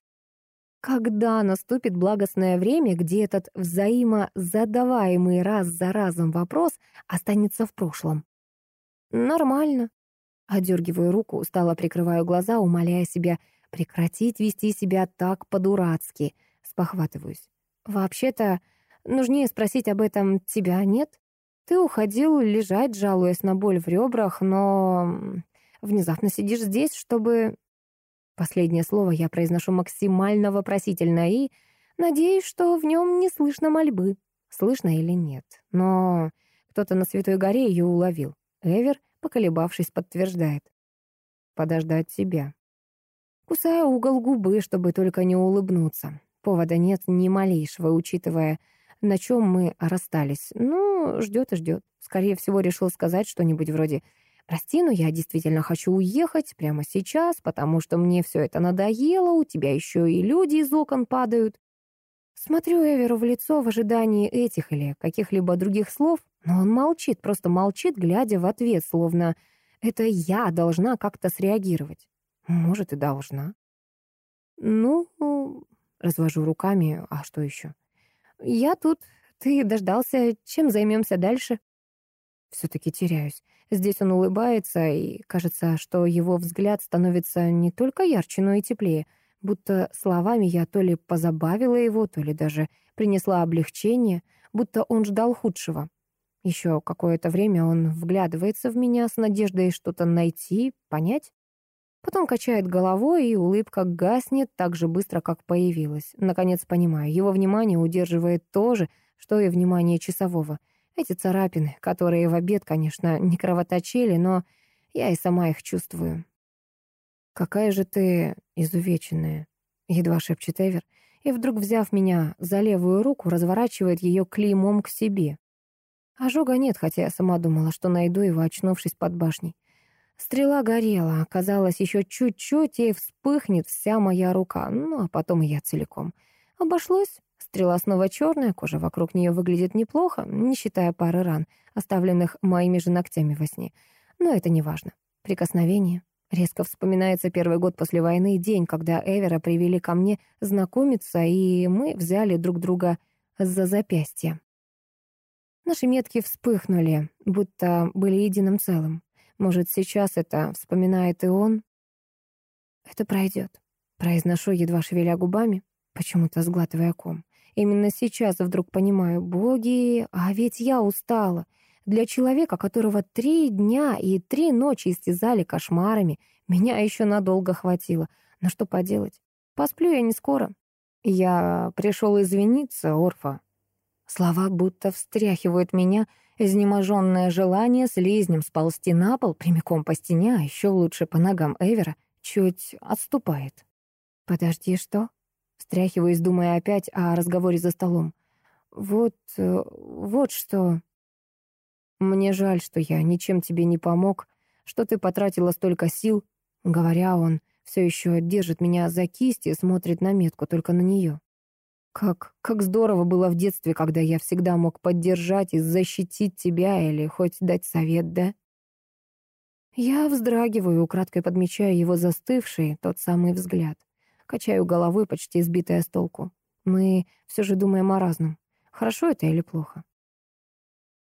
Когда наступит благостное время, где этот взаимозадаваемый раз за разом вопрос останется в прошлом? Нормально. Одергиваю руку, устало прикрываю глаза, умоляя себя прекратить вести себя так по-дурацки — Спохватываюсь. «Вообще-то, нужнее спросить об этом тебя, нет? Ты уходил лежать, жалуясь на боль в ребрах, но внезапно сидишь здесь, чтобы...» Последнее слово я произношу максимально вопросительно и надеюсь, что в нем не слышно мольбы. Слышно или нет. Но кто-то на Святой горе ее уловил. Эвер, поколебавшись, подтверждает. «Подождать тебя». Кусаю угол губы, чтобы только не улыбнуться. Повода нет ни малейшего, учитывая, на чем мы расстались. Ну, ждет и ждет. Скорее всего, решил сказать что-нибудь вроде «Прости, но я действительно хочу уехать прямо сейчас, потому что мне все это надоело, у тебя еще и люди из окон падают». Смотрю Эверу в лицо в ожидании этих или каких-либо других слов, но он молчит, просто молчит, глядя в ответ, словно это я должна как-то среагировать. Может, и должна. Ну, Развожу руками, а что еще? Я тут, ты дождался, чем займемся дальше? Все-таки теряюсь. Здесь он улыбается, и кажется, что его взгляд становится не только ярче, но и теплее, будто словами я то ли позабавила его, то ли даже принесла облегчение, будто он ждал худшего. Еще какое-то время он вглядывается в меня с надеждой что-то найти, понять. Потом качает головой, и улыбка гаснет так же быстро, как появилась. Наконец понимаю, его внимание удерживает то же, что и внимание часового. Эти царапины, которые в обед, конечно, не кровоточили, но я и сама их чувствую. «Какая же ты изувеченная», — едва шепчет Эвер, и вдруг, взяв меня за левую руку, разворачивает ее клеймом к себе. Ожога нет, хотя я сама думала, что найду его, очнувшись под башней. Стрела горела, казалось, еще чуть-чуть и вспыхнет вся моя рука, ну а потом и я целиком. Обошлось. Стрела снова черная, кожа вокруг нее выглядит неплохо, не считая пары ран, оставленных моими же ногтями во сне. Но это не важно. Прикосновение. Резко вспоминается первый год после войны, день, когда Эвера привели ко мне знакомиться, и мы взяли друг друга за запястье. Наши метки вспыхнули, будто были единым целым. Может, сейчас это вспоминает и он? Это пройдет. Произношу, едва шевеля губами, почему-то сглатывая ком. Именно сейчас вдруг понимаю, боги, а ведь я устала. Для человека, которого три дня и три ночи истязали кошмарами, меня еще надолго хватило. Но что поделать? Посплю я не скоро. Я пришел извиниться, Орфа. Слова будто встряхивают меня, изнеможенное желание слизнем сползти на пол прямиком по стене, а еще лучше по ногам Эвера, чуть отступает. «Подожди, что?» Встряхиваюсь, думая опять о разговоре за столом. «Вот... Э, вот что...» «Мне жаль, что я ничем тебе не помог, что ты потратила столько сил». Говоря, он все еще держит меня за кисть и смотрит на метку, только на нее. Как, как здорово было в детстве, когда я всегда мог поддержать и защитить тебя или хоть дать совет, да? Я вздрагиваю, украдкой подмечая его застывший, тот самый взгляд. Качаю головой, почти сбитая с толку. Мы все же думаем о разном. Хорошо это или плохо?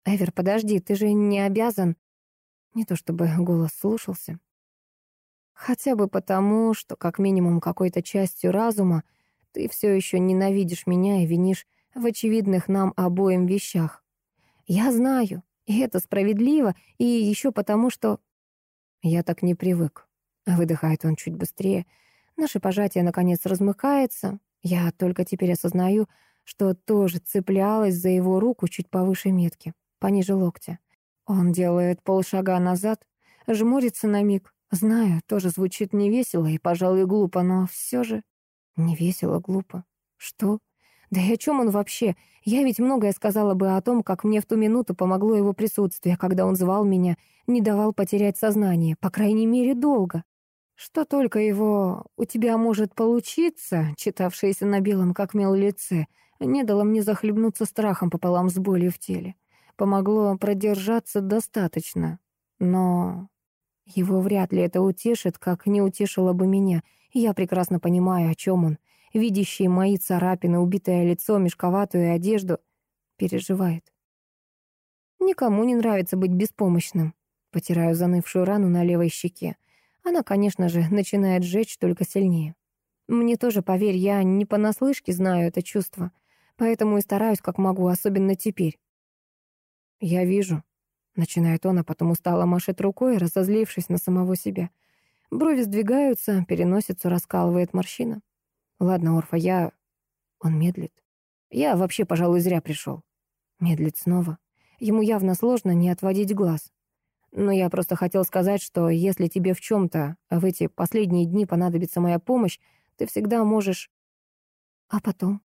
Эвер, подожди, ты же не обязан... Не то чтобы голос слушался. Хотя бы потому, что как минимум какой-то частью разума ты все еще ненавидишь меня и винишь в очевидных нам обоим вещах. Я знаю, и это справедливо, и еще потому, что... Я так не привык. Выдыхает он чуть быстрее, Наше пожатие, наконец, размыкается. Я только теперь осознаю, что тоже цеплялась за его руку чуть повыше метки, пониже локтя. Он делает полшага назад, жмурится на миг. Знаю, тоже звучит невесело и, пожалуй, глупо, но все же невесело, глупо. Что? Да и о чем он вообще? Я ведь многое сказала бы о том, как мне в ту минуту помогло его присутствие, когда он звал меня, не давал потерять сознание, по крайней мере, долго. Что только его «у тебя может получиться», читавшееся на белом как мел лице, не дало мне захлебнуться страхом пополам с болью в теле. Помогло продержаться достаточно. Но его вряд ли это утешит, как не утешило бы меня. Я прекрасно понимаю, о чем он. Видящий мои царапины, убитое лицо, мешковатую одежду, переживает. Никому не нравится быть беспомощным. Потираю занывшую рану на левой щеке. Она, конечно же, начинает жечь только сильнее. Мне тоже, поверь, я не понаслышке знаю это чувство, поэтому и стараюсь как могу, особенно теперь. «Я вижу», — начинает он, а потом устало машет рукой, разозлившись на самого себя. Брови сдвигаются, переносицу раскалывает морщина. «Ладно, Орфа, я...» Он медлит. «Я вообще, пожалуй, зря пришел». Медлит снова. Ему явно сложно не отводить глаз. Но я просто хотел сказать, что если тебе в чем-то в эти последние дни понадобится моя помощь, ты всегда можешь... А потом?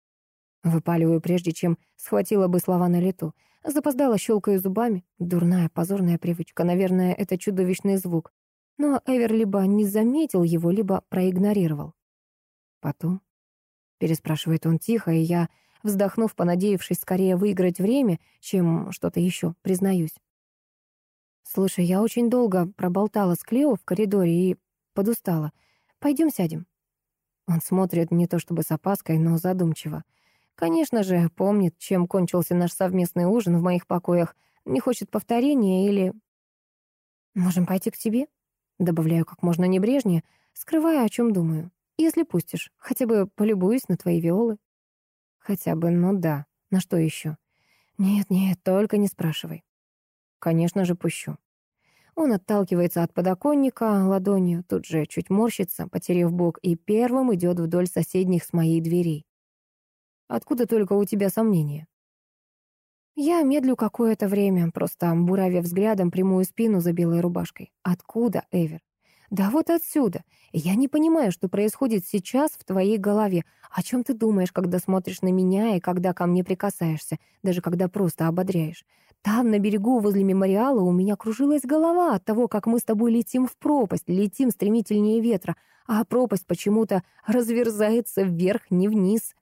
Выпаливаю, прежде чем схватила бы слова на лету. Запоздала, щелкаю зубами. Дурная, позорная привычка. Наверное, это чудовищный звук. Но Эвер либо не заметил его, либо проигнорировал. Потом? Переспрашивает он тихо, и я, вздохнув, понадеявшись скорее выиграть время, чем что-то еще, признаюсь. «Слушай, я очень долго проболтала с Клео в коридоре и подустала. Пойдем сядем». Он смотрит не то чтобы с опаской, но задумчиво. Конечно же, помнит, чем кончился наш совместный ужин в моих покоях. Не хочет повторения или... «Можем пойти к тебе?» Добавляю как можно небрежнее, скрывая, о чем думаю. «Если пустишь, хотя бы полюбуюсь на твои виолы». Хотя бы, ну да. На что еще? Нет, нет, только не спрашивай. Конечно же, пущу. Он отталкивается от подоконника ладонью, тут же чуть морщится, потеряв бок, и первым идет вдоль соседних с моей дверей. Откуда только у тебя сомнения? Я медлю какое-то время, просто буравя взглядом прямую спину за белой рубашкой. Откуда, Эвер? Да вот отсюда. Я не понимаю, что происходит сейчас в твоей голове. О чем ты думаешь, когда смотришь на меня и когда ко мне прикасаешься, даже когда просто ободряешь? Там, на берегу, возле мемориала, у меня кружилась голова от того, как мы с тобой летим в пропасть, летим стремительнее ветра, а пропасть почему-то разверзается вверх, не вниз.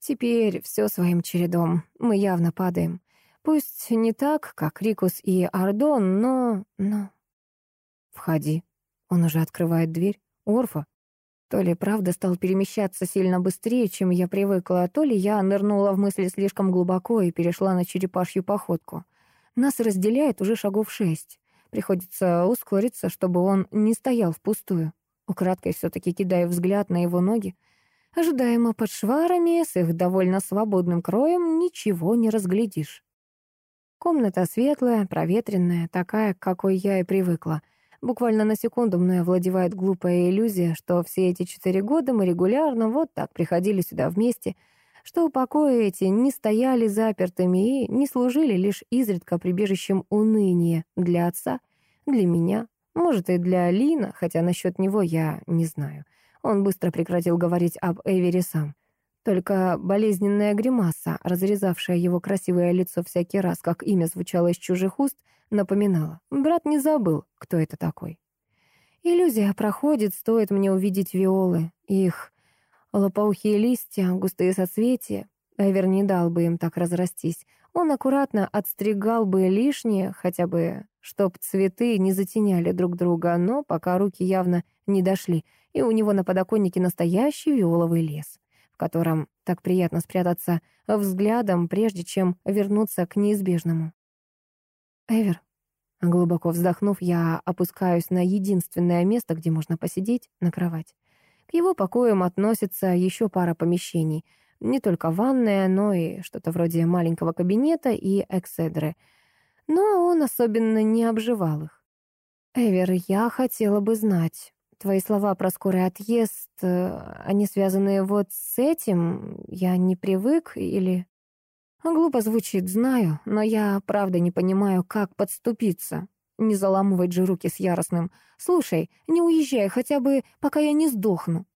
Теперь все своим чередом. Мы явно падаем. Пусть не так, как Рикус и Ардон, но... но... Входи. Он уже открывает дверь. Орфа. То ли правда стал перемещаться сильно быстрее, чем я привыкла, то ли я нырнула в мысли слишком глубоко и перешла на черепашью походку. Нас разделяет уже шагов шесть. Приходится ускориться, чтобы он не стоял впустую. Украдкой все-таки кидаю взгляд на его ноги. Ожидаемо под шварами, с их довольно свободным кроем, ничего не разглядишь. Комната светлая, проветренная, такая, к какой я и привыкла. Буквально на секунду мной овладевает глупая иллюзия, что все эти четыре года мы регулярно вот так приходили сюда вместе, что покои эти не стояли запертыми и не служили лишь изредка прибежищем уныния для отца, для меня, может, и для Лина, хотя насчет него я не знаю. Он быстро прекратил говорить об Эвере сам. Только болезненная гримаса, разрезавшая его красивое лицо всякий раз, как имя звучало из чужих уст, напоминала. Брат не забыл, кто это такой. Иллюзия проходит, стоит мне увидеть виолы. Их лопоухие листья, густые соцветия. Эвер не дал бы им так разрастись. Он аккуратно отстригал бы лишнее, хотя бы, чтоб цветы не затеняли друг друга, но пока руки явно не дошли, и у него на подоконнике настоящий виоловый лес в котором так приятно спрятаться взглядом, прежде чем вернуться к неизбежному. Эвер. Глубоко вздохнув, я опускаюсь на единственное место, где можно посидеть, на кровать. К его покоям относится еще пара помещений. Не только ванная, но и что-то вроде маленького кабинета и экседры. Но он особенно не обживал их. «Эвер, я хотела бы знать, Твои слова про скорый отъезд, э, они связаны вот с этим? Я не привык или...» Глупо звучит, знаю, но я правда не понимаю, как подступиться. Не заламывать же руки с яростным. «Слушай, не уезжай хотя бы, пока я не сдохну».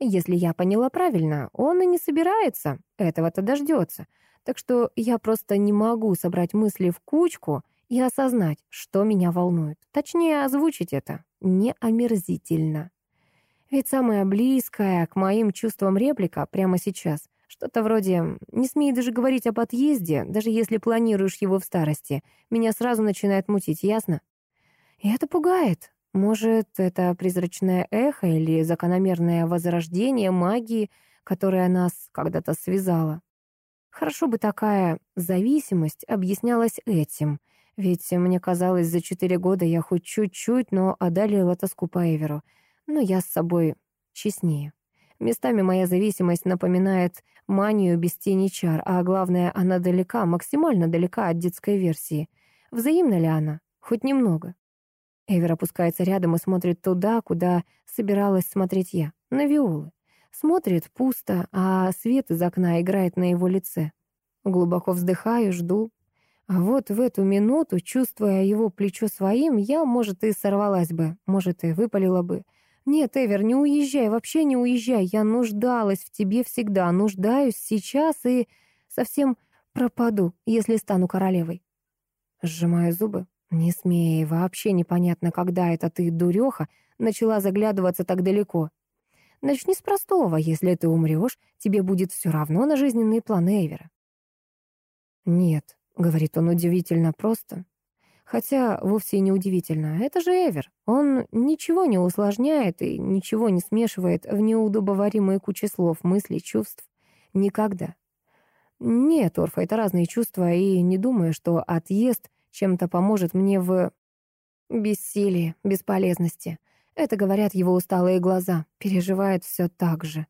Если я поняла правильно, он и не собирается, этого-то дождется. Так что я просто не могу собрать мысли в кучку и осознать, что меня волнует. Точнее, озвучить это не омерзительно. Ведь самая близкая к моим чувствам реплика прямо сейчас что-то вроде «не смей даже говорить об отъезде, даже если планируешь его в старости. Меня сразу начинает мутить, ясно?» И это пугает. Может, это призрачное эхо или закономерное возрождение магии, которая нас когда-то связала. Хорошо бы такая зависимость объяснялась этим, ведь мне казалось, за четыре года я хоть чуть-чуть, но одолела тоску по Эверу. Но я с собой честнее. Местами моя зависимость напоминает манию без тени чар, а главное, она далека, максимально далека от детской версии. Взаимна ли она? Хоть немного. Эвер опускается рядом и смотрит туда, куда собиралась смотреть я, на Виолы. Смотрит пусто, а свет из окна играет на его лице. Глубоко вздыхаю, жду, а вот в эту минуту, чувствуя его плечо своим, я, может, и сорвалась бы, может, и выпалила бы. «Нет, Эвер, не уезжай, вообще не уезжай. Я нуждалась в тебе всегда, нуждаюсь сейчас и совсем пропаду, если стану королевой». Сжимаю зубы. Не смей, вообще непонятно, когда это ты, дуреха, начала заглядываться так далеко. Начни с простого. Если ты умрешь, тебе будет все равно на жизненные планы Эвера. Нет, Говорит он удивительно просто. Хотя вовсе не удивительно. Это же Эвер. Он ничего не усложняет и ничего не смешивает в неудобоваримые кучи слов, мыслей, чувств. Никогда. Нет, Орфа, это разные чувства, и не думаю, что отъезд чем-то поможет мне в бессилии, бесполезности. Это говорят его усталые глаза, переживает все так же.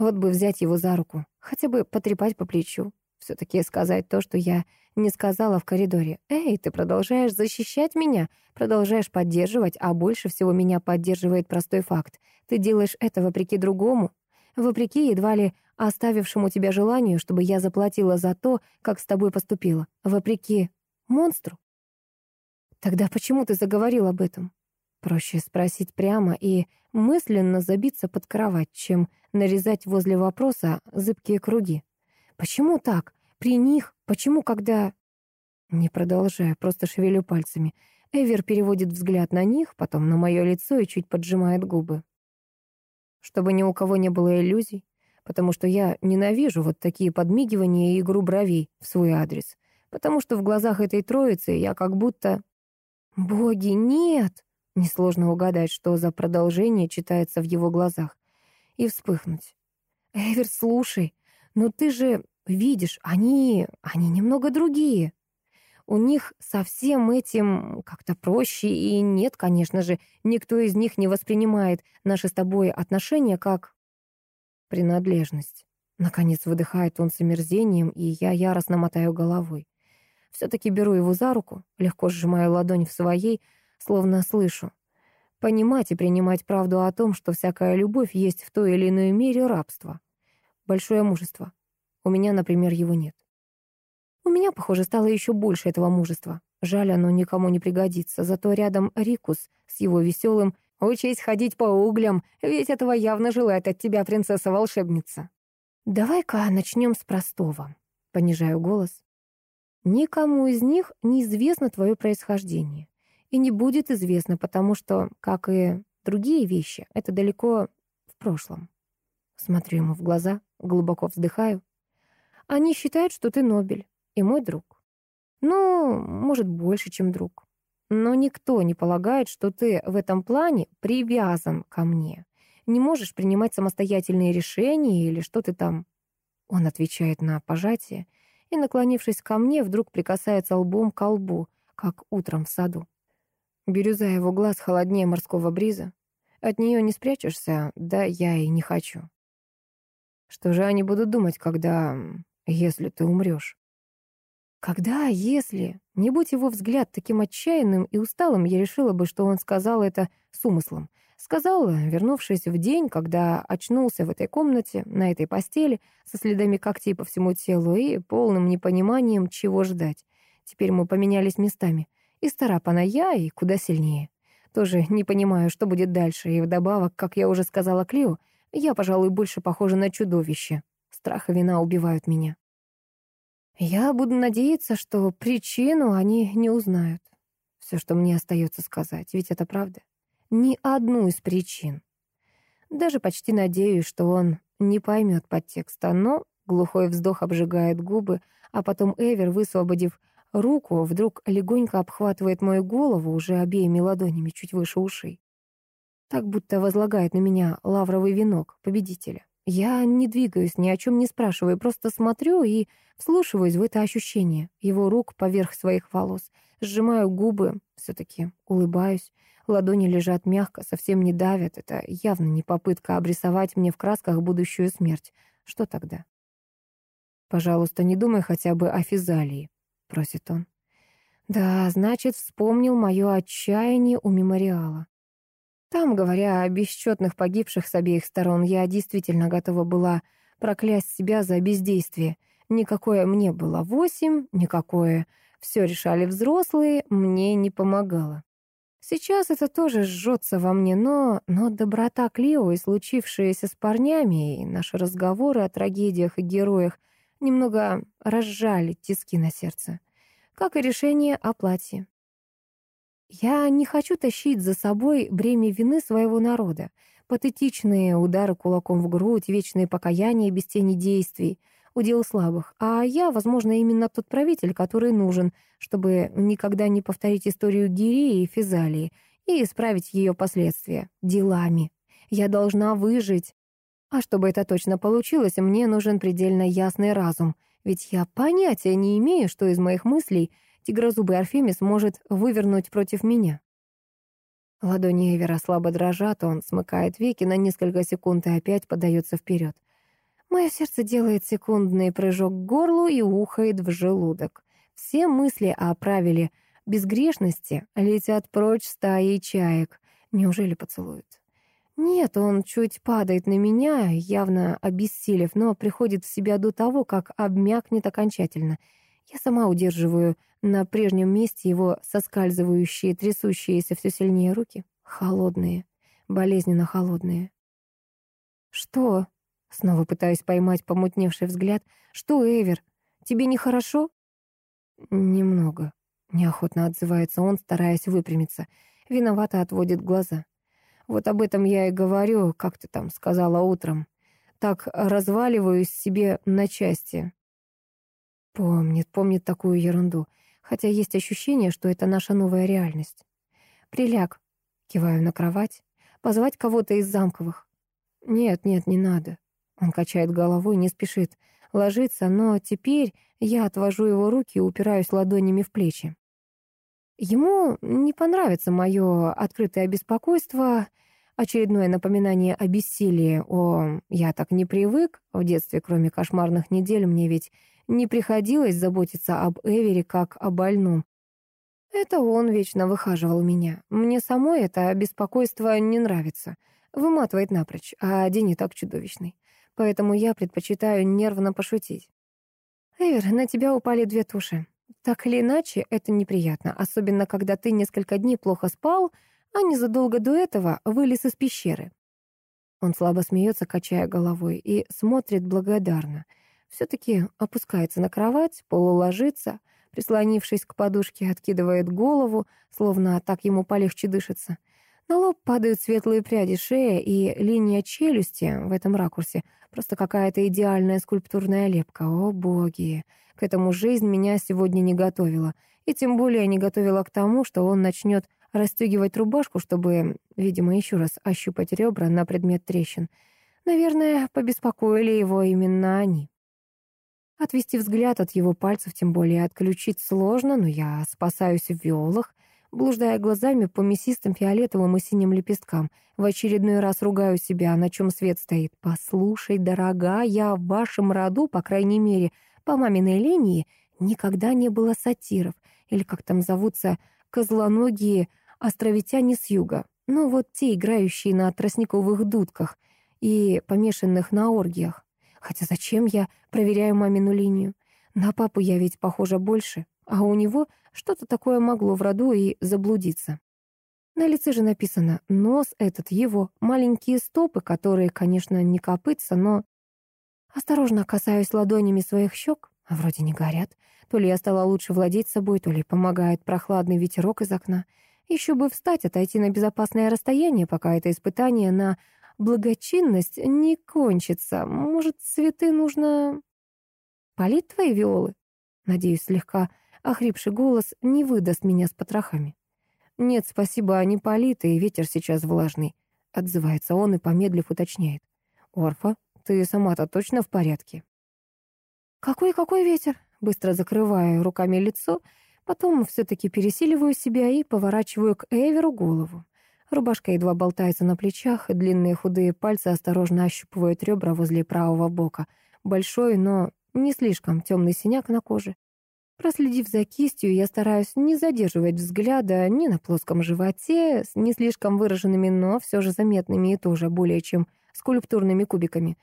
Вот бы взять его за руку, хотя бы потрепать по плечу, все-таки сказать то, что я не сказала в коридоре. «Эй, ты продолжаешь защищать меня, продолжаешь поддерживать, а больше всего меня поддерживает простой факт. Ты делаешь это вопреки другому, вопреки едва ли оставившему тебя желанию, чтобы я заплатила за то, как с тобой поступила, вопреки монстру». Тогда почему ты заговорил об этом? Проще спросить прямо и мысленно забиться под кровать, чем нарезать возле вопроса зыбкие круги. Почему так? При них? Почему, когда...» Не продолжая, просто шевелю пальцами. Эвер переводит взгляд на них, потом на мое лицо и чуть поджимает губы. Чтобы ни у кого не было иллюзий, потому что я ненавижу вот такие подмигивания и игру бровей в свой адрес. потому что в глазах этой троицы я как будто... Боги, нет! Несложно угадать, что за продолжение читается в его глазах. И вспыхнуть. Эвер, слушай, ну ты же видишь, они... они немного другие. У них со всем этим как-то проще, и нет, конечно же, никто из них не воспринимает наши с тобой отношения как принадлежность. Наконец выдыхает он с омерзением, и я яростно мотаю головой. Все-таки беру его за руку, легко сжимаю ладонь в своей, словно слышу. Понимать и принимать правду о том, что всякая любовь есть в той или иной мере рабство. Большое мужество. У меня, например, его нет. У меня, похоже, стало еще больше этого мужества. Жаль, оно никому не пригодится. Зато рядом Рикус с его веселым «Учись ходить по углям, ведь этого явно желает от тебя принцесса-волшебница». «Давай-ка начнем с простого», — понижаю голос. «Никому из них неизвестно твое происхождение. И не будет известно, потому что, как и другие вещи, это далеко в прошлом». Смотрю ему в глаза, глубоко вздыхаю. «Они считают, что ты Нобель и мой друг. Ну, может, больше, чем друг. Но никто не полагает, что ты в этом плане привязан ко мне. Не можешь принимать самостоятельные решения или что ты там. Он отвечает на пожатие и, наклонившись ко мне, вдруг прикасается лбом к лбу, как утром в саду. Бирюза его глаз холоднее морского бриза. От нее не спрячешься, да я и не хочу. Что же они будут думать, когда... если ты умрешь? Когда, если? Не будь его взгляд таким отчаянным и усталым, я решила бы, что он сказал это с умыслом. Сказал, вернувшись в день, когда очнулся в этой комнате, на этой постели, со следами когтей по всему телу и полным непониманием, чего ждать. Теперь мы поменялись местами. И старапана я, и куда сильнее. Тоже не понимаю, что будет дальше, и вдобавок, как я уже сказала Клео, я, пожалуй, больше похожа на чудовище. Страх и вина убивают меня. Я буду надеяться, что причину они не узнают. Все, что мне остается сказать, ведь это правда. Ни одну из причин. Даже почти надеюсь, что он не поймет подтекста, но глухой вздох обжигает губы, а потом Эвер, высвободив руку, вдруг легонько обхватывает мою голову уже обеими ладонями чуть выше ушей. Так будто возлагает на меня лавровый венок победителя. Я не двигаюсь, ни о чем не спрашиваю, просто смотрю и вслушиваюсь в это ощущение. Его рук поверх своих волос. Сжимаю губы, все-таки улыбаюсь. Ладони лежат мягко, совсем не давят. Это явно не попытка обрисовать мне в красках будущую смерть. Что тогда? «Пожалуйста, не думай хотя бы о физалии», — просит он. «Да, значит, вспомнил мое отчаяние у мемориала. Там, говоря о бесчетных погибших с обеих сторон, я действительно готова была проклясть себя за бездействие. Никакое мне было восемь, никакое все решали взрослые, мне не помогало. Сейчас это тоже жжется во мне, но, но доброта Клео и случившееся с парнями, и наши разговоры о трагедиях и героях немного разжали тиски на сердце. Как и решение о платье. Я не хочу тащить за собой бремя вины своего народа. Патетичные удары кулаком в грудь, вечные покаяния без тени действий, удел слабых. А я, возможно, именно тот правитель, который нужен, чтобы никогда не повторить историю Гирии и Физалии и исправить ее последствия делами. Я должна выжить. А чтобы это точно получилось, мне нужен предельно ясный разум, ведь я понятия не имею, что из моих мыслей — тигрозубый Арфемис может вывернуть против меня. Ладони Эвера слабо дрожат, он смыкает веки на несколько секунд и опять подается вперед. Мое сердце делает секундный прыжок к горлу и ухает в желудок. Все мысли о правиле безгрешности летят прочь стаей чаек. Неужели поцелует? Нет, он чуть падает на меня, явно обессилев, но приходит в себя до того, как обмякнет окончательно — я сама удерживаю на прежнем месте его соскальзывающие, трясущиеся все сильнее руки. Холодные, болезненно холодные. «Что?» — снова пытаюсь поймать помутневший взгляд. «Что, Эвер, тебе нехорошо?» «Немного», — неохотно отзывается он, стараясь выпрямиться. Виновато отводит глаза. «Вот об этом я и говорю, как ты там сказала утром. Так разваливаюсь себе на части. Помнит, помнит такую ерунду. Хотя есть ощущение, что это наша новая реальность. Приляг. Киваю на кровать. Позвать кого-то из замковых. Нет, нет, не надо. Он качает головой, не спешит. Ложится, но теперь я отвожу его руки и упираюсь ладонями в плечи. Ему не понравится мое открытое беспокойство, очередное напоминание о бессилии. О, я так не привык. В детстве, кроме кошмарных недель, мне ведь не приходилось заботиться об Эвере как о больном. Это он вечно выхаживал меня. Мне самой это беспокойство не нравится. Выматывает напрочь, а день и так чудовищный. Поэтому я предпочитаю нервно пошутить. «Эвер, на тебя упали две туши. Так или иначе, это неприятно, особенно когда ты несколько дней плохо спал, а незадолго до этого вылез из пещеры». Он слабо смеется, качая головой, и смотрит благодарно. Все-таки опускается на кровать, полуложится, прислонившись к подушке, откидывает голову, словно так ему полегче дышится. На лоб падают светлые пряди шеи, и линия челюсти в этом ракурсе просто какая-то идеальная скульптурная лепка. О, боги! К этому жизнь меня сегодня не готовила. И тем более не готовила к тому, что он начнет расстегивать рубашку, чтобы, видимо, еще раз ощупать ребра на предмет трещин. Наверное, побеспокоили его именно они. Отвести взгляд от его пальцев, тем более отключить сложно, но я спасаюсь в виолах, блуждая глазами по мясистым фиолетовым и синим лепесткам. В очередной раз ругаю себя, на чем свет стоит. «Послушай, дорогая, я в вашем роду, по крайней мере, по маминой линии, никогда не было сатиров, или как там зовутся, козлоногие островитяне с юга. Ну вот те, играющие на тростниковых дудках и помешанных на оргиях. Хотя зачем я проверяю мамину линию? На папу я ведь похожа больше, а у него что-то такое могло в роду и заблудиться. На лице же написано «нос этот его», маленькие стопы, которые, конечно, не копытся, но... Осторожно касаюсь ладонями своих щек, а вроде не горят. То ли я стала лучше владеть собой, то ли помогает прохладный ветерок из окна. Еще бы встать, отойти на безопасное расстояние, пока это испытание на благочинность не кончится. Может, цветы нужно... Полить твои виолы? Надеюсь, слегка охрипший голос не выдаст меня с потрохами. «Нет, спасибо, они политы, и ветер сейчас влажный», — отзывается он и, помедлив, уточняет. «Орфа, ты сама-то точно в порядке?» «Какой-какой ветер?» Быстро закрываю руками лицо, потом все-таки пересиливаю себя и поворачиваю к Эверу голову. Рубашка едва болтается на плечах, длинные худые пальцы осторожно ощупывают ребра возле правого бока. Большой, но не слишком темный синяк на коже. Проследив за кистью, я стараюсь не задерживать взгляда ни на плоском животе, с не слишком выраженными, но все же заметными и тоже более чем скульптурными кубиками,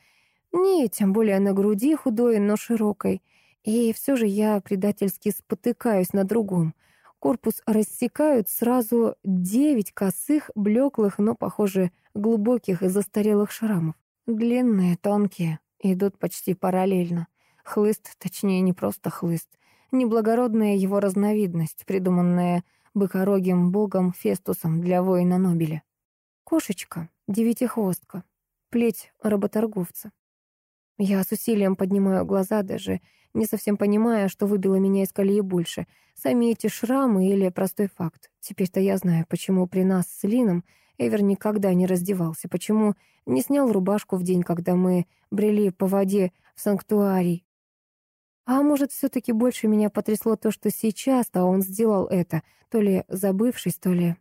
ни тем более на груди худой, но широкой. И все же я предательски спотыкаюсь на другом. Корпус рассекают сразу девять косых, блеклых, но, похоже, глубоких и застарелых шрамов. Длинные, тонкие, идут почти параллельно. Хлыст, точнее, не просто хлыст, неблагородная его разновидность, придуманная быкорогим богом Фестусом для воина Нобеля. Кошечка, девятихвостка, плеть работорговца. Я с усилием поднимаю глаза, даже не совсем понимая, что выбило меня из колеи больше. Сами эти шрамы или простой факт. Теперь-то я знаю, почему при нас с Лином Эвер никогда не раздевался, почему не снял рубашку в день, когда мы брели по воде в санктуарий, а может, все-таки больше меня потрясло то, что сейчас-то он сделал это, то ли забывшись, то ли...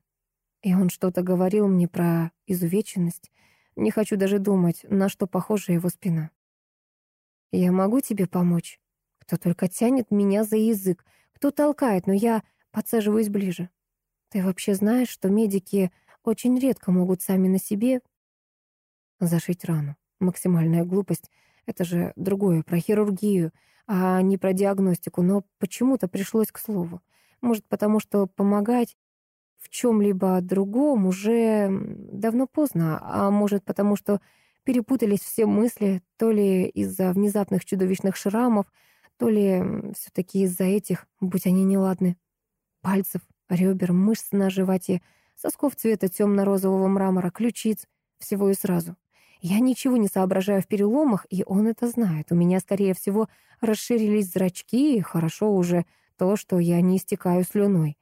И он что-то говорил мне про изувеченность. Не хочу даже думать, на что похожа его спина. «Я могу тебе помочь?» Кто только тянет меня за язык, кто толкает, но я подсаживаюсь ближе. Ты вообще знаешь, что медики очень редко могут сами на себе зашить рану. Максимальная глупость — это же другое, про хирургию — а не про диагностику, но почему-то пришлось к слову. Может, потому что помогать в чем-либо другом уже давно поздно, а может, потому что перепутались все мысли, то ли из-за внезапных чудовищных шрамов, то ли все-таки из-за этих, будь они неладны, пальцев, ребер, мышц на животе, сосков цвета темно-розового мрамора, ключиц, всего и сразу. Я ничего не соображаю в переломах, и он это знает. У меня, скорее всего, расширились зрачки, и хорошо уже то, что я не истекаю слюной.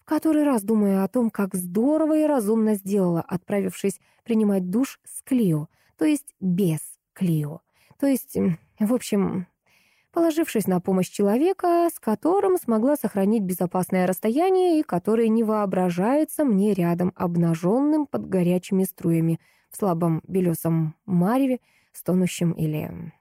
В который раз думаю о том, как здорово и разумно сделала, отправившись принимать душ с Клио, то есть без Клио. То есть, в общем, положившись на помощь человека, с которым смогла сохранить безопасное расстояние и который не воображается мне рядом обнаженным под горячими струями в слабом белесом мареве, стонущем или...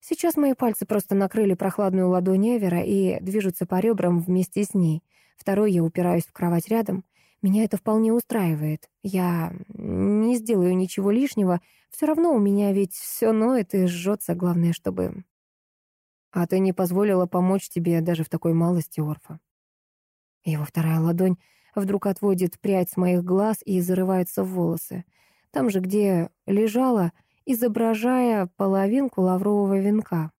Сейчас мои пальцы просто накрыли прохладную ладонь Эвера и движутся по ребрам вместе с ней. Второй я упираюсь в кровать рядом. Меня это вполне устраивает. Я не сделаю ничего лишнего. Все равно у меня ведь все ноет и жжется. Главное, чтобы а ты не позволила помочь тебе даже в такой малости, Орфа. Его вторая ладонь вдруг отводит прядь с моих глаз и зарывается в волосы. Там же, где лежала, изображая половинку лаврового венка.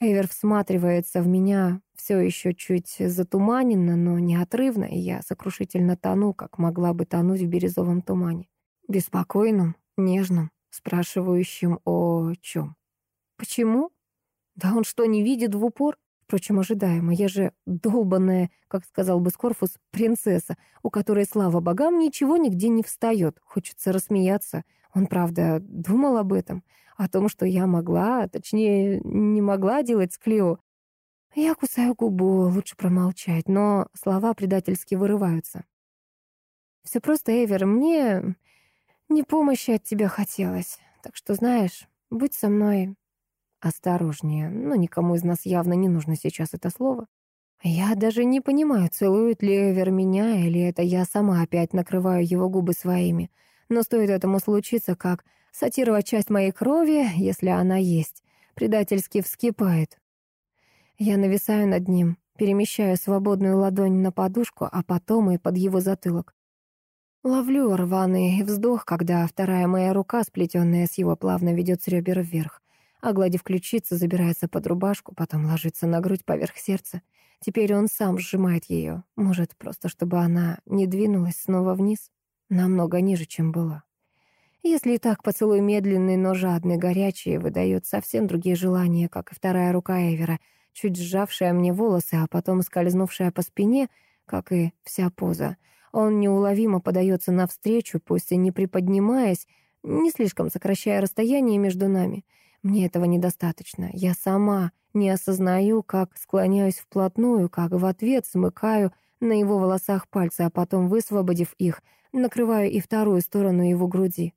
Эвер всматривается в меня все еще чуть затуманенно, но неотрывно, и я сокрушительно тону, как могла бы тонуть в бирюзовом тумане. Беспокойным, нежным, спрашивающим о чем. Почему? Да он что, не видит в упор? Впрочем, ожидаемо. Я же долбанная, как сказал бы Скорфус, принцесса, у которой, слава богам, ничего нигде не встает. Хочется рассмеяться. Он, правда, думал об этом. О том, что я могла, точнее, не могла делать с Клео. Я кусаю губу, лучше промолчать, но слова предательски вырываются. Все просто, Эвер, мне не помощи от тебя хотелось. Так что, знаешь, будь со мной осторожнее, но никому из нас явно не нужно сейчас это слово. Я даже не понимаю, целует ли Эвер меня, или это я сама опять накрываю его губы своими. Но стоит этому случиться, как сатировать часть моей крови, если она есть, предательски вскипает. Я нависаю над ним, перемещаю свободную ладонь на подушку, а потом и под его затылок. Ловлю рваный вздох, когда вторая моя рука, сплетенная с его, плавно ведет с ребер вверх. Огладив ключицу, забирается под рубашку, потом ложится на грудь поверх сердца. Теперь он сам сжимает ее. Может, просто чтобы она не двинулась снова вниз, намного ниже, чем была. Если и так поцелуй медленный, но жадный, горячий, выдает совсем другие желания, как и вторая рука Эвера, чуть сжавшая мне волосы, а потом скользнувшая по спине, как и вся поза. Он неуловимо подается навстречу, пусть и не приподнимаясь, не слишком сокращая расстояние между нами — мне этого недостаточно. Я сама не осознаю, как склоняюсь вплотную, как в ответ смыкаю на его волосах пальцы, а потом, высвободив их, накрываю и вторую сторону его груди.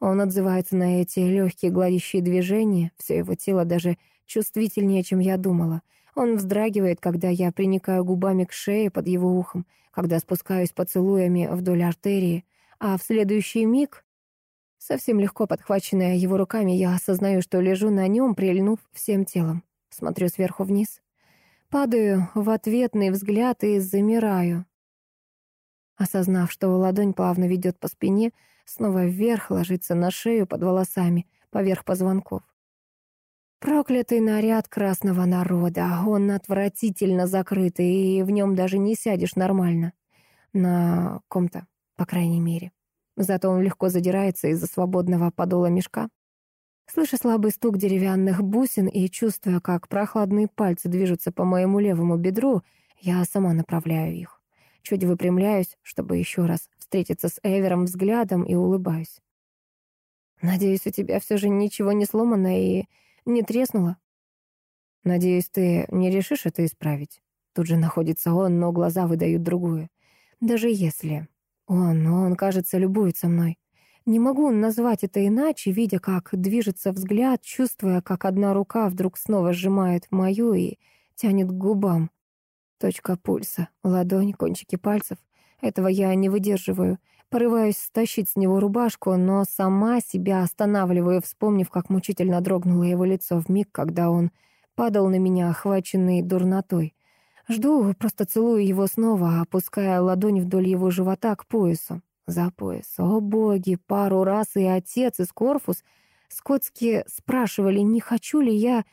Он отзывается на эти легкие гладящие движения, все его тело даже чувствительнее, чем я думала. Он вздрагивает, когда я приникаю губами к шее под его ухом, когда спускаюсь поцелуями вдоль артерии, а в следующий миг Совсем легко подхваченная его руками, я осознаю, что лежу на нем, прильнув всем телом. Смотрю сверху вниз. Падаю в ответный взгляд и замираю. Осознав, что ладонь плавно ведет по спине, снова вверх ложится на шею под волосами, поверх позвонков. Проклятый наряд красного народа, он отвратительно закрытый, и в нем даже не сядешь нормально. На ком-то, по крайней мере. Зато он легко задирается из-за свободного подола мешка. Слыша слабый стук деревянных бусин и чувствуя, как прохладные пальцы движутся по моему левому бедру, я сама направляю их. Чуть выпрямляюсь, чтобы еще раз встретиться с Эвером взглядом и улыбаюсь. «Надеюсь, у тебя все же ничего не сломано и не треснуло?» «Надеюсь, ты не решишь это исправить?» Тут же находится он, но глаза выдают другую. «Даже если...» Он, он, кажется, любуется мной. Не могу назвать это иначе, видя, как движется взгляд, чувствуя, как одна рука вдруг снова сжимает мою и тянет к губам. Точка пульса, ладонь, кончики пальцев. Этого я не выдерживаю. Порываюсь стащить с него рубашку, но сама себя останавливаю, вспомнив, как мучительно дрогнуло его лицо в миг, когда он падал на меня, охваченный дурнотой. Жду, просто целую его снова, опуская ладонь вдоль его живота к поясу. За пояс. О боги, пару раз и отец, и Скорфус скотски спрашивали, не хочу ли я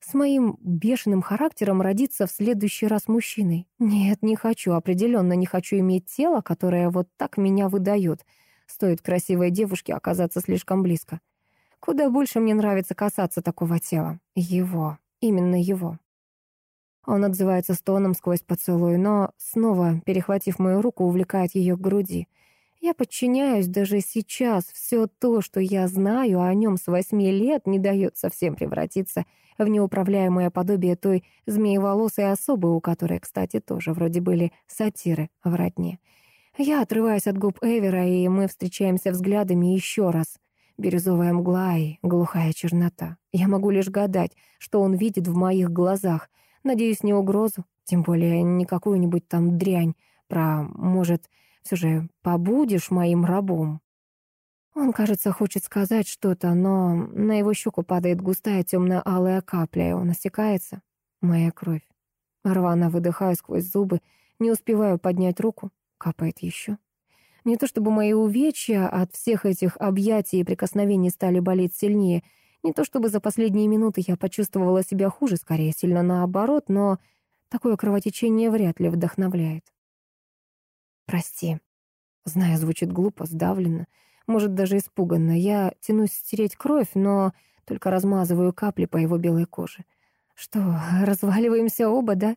с моим бешеным характером родиться в следующий раз мужчиной. Нет, не хочу, определенно не хочу иметь тело, которое вот так меня выдает. Стоит красивой девушке оказаться слишком близко. Куда больше мне нравится касаться такого тела. Его. Именно его. Он отзывается стоном сквозь поцелуй, но, снова перехватив мою руку, увлекает ее к груди. Я подчиняюсь даже сейчас. Все то, что я знаю о нем с восьми лет, не дает совсем превратиться в неуправляемое подобие той змееволосой особы, у которой, кстати, тоже вроде были сатиры в родне. Я отрываюсь от губ Эвера, и мы встречаемся взглядами еще раз. Бирюзовая мгла и глухая чернота. Я могу лишь гадать, что он видит в моих глазах — Надеюсь, не угрозу, тем более не какую-нибудь там дрянь про, может, все же побудешь моим рабом. Он, кажется, хочет сказать что-то, но на его щеку падает густая темно-алая капля, и он осекается. Моя кровь. Рвано выдыхаю сквозь зубы, не успеваю поднять руку, капает еще. Не то чтобы мои увечья от всех этих объятий и прикосновений стали болеть сильнее — не то чтобы за последние минуты я почувствовала себя хуже, скорее сильно наоборот, но такое кровотечение вряд ли вдохновляет. «Прости». Знаю, звучит глупо, сдавленно, может, даже испуганно. Я тянусь стереть кровь, но только размазываю капли по его белой коже. Что, <laughs> разваливаемся оба, да?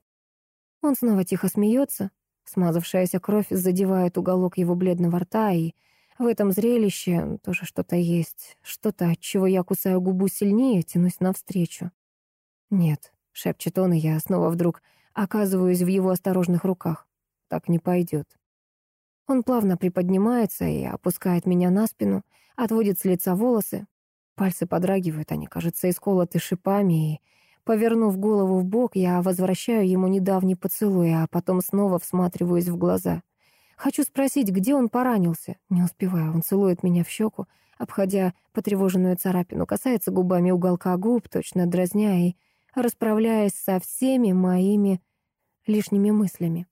Он снова тихо смеется. Смазавшаяся кровь задевает уголок его бледного рта, и в этом зрелище тоже что-то есть, что-то, от чего я кусаю губу сильнее, тянусь навстречу. «Нет», — шепчет он, и я снова вдруг оказываюсь в его осторожных руках. Так не пойдет. Он плавно приподнимается и опускает меня на спину, отводит с лица волосы. Пальцы подрагивают, они, кажется, исколоты шипами, и, повернув голову в бок, я возвращаю ему недавний поцелуй, а потом снова всматриваюсь в глаза — Хочу спросить, где он поранился. Не успеваю, он целует меня в щеку, обходя потревоженную царапину, касается губами уголка губ, точно дразня и расправляясь со всеми моими лишними мыслями.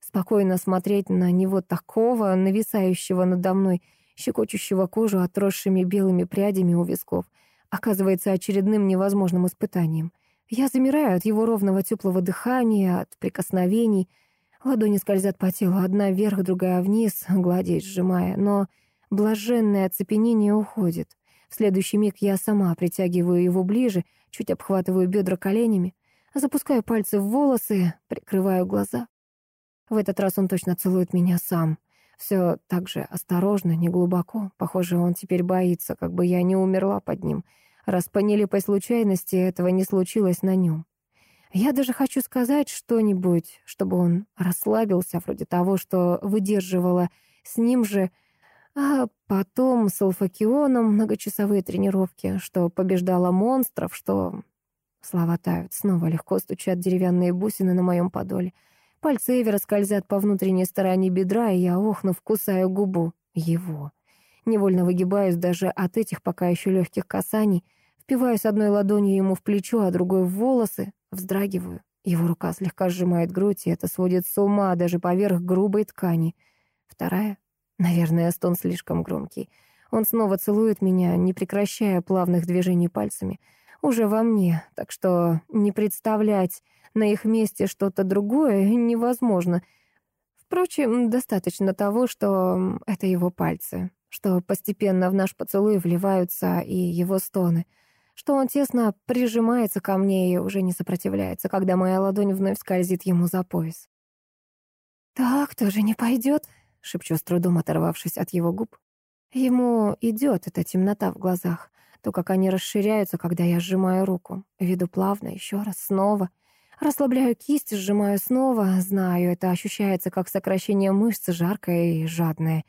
Спокойно смотреть на него такого, нависающего надо мной, щекочущего кожу отросшими белыми прядями у висков, оказывается очередным невозможным испытанием. Я замираю от его ровного теплого дыхания, от прикосновений — Ладони скользят по телу, одна вверх, другая вниз, гладить, сжимая, но блаженное оцепенение уходит. В следующий миг я сама притягиваю его ближе, чуть обхватываю бедра коленями, запускаю пальцы в волосы, прикрываю глаза. В этот раз он точно целует меня сам. Все так же осторожно, неглубоко. Похоже, он теперь боится, как бы я не умерла под ним, раз по нелепой случайности этого не случилось на нем. Я даже хочу сказать что-нибудь, чтобы он расслабился, вроде того, что выдерживала с ним же, а потом с Алфакионом многочасовые тренировки, что побеждала монстров, что... Слова тают, снова легко стучат деревянные бусины на моем подоле. Пальцы Эвера скользят по внутренней стороне бедра, и я, охнув, кусаю губу. Его. Невольно выгибаюсь даже от этих пока еще легких касаний, впиваюсь одной ладонью ему в плечо, а другой в волосы, Вздрагиваю. Его рука слегка сжимает грудь, и это сводит с ума даже поверх грубой ткани. Вторая. Наверное, стон слишком громкий. Он снова целует меня, не прекращая плавных движений пальцами. Уже во мне, так что не представлять на их месте что-то другое невозможно. Впрочем, достаточно того, что это его пальцы, что постепенно в наш поцелуй вливаются и его стоны — что он тесно прижимается ко мне и уже не сопротивляется, когда моя ладонь вновь скользит ему за пояс. «Так тоже не пойдет», — шепчу с трудом, оторвавшись от его губ. Ему идет эта темнота в глазах, то, как они расширяются, когда я сжимаю руку. Веду плавно, еще раз, снова. Расслабляю кисть, сжимаю снова. Знаю, это ощущается как сокращение мышц, жаркое и жадное.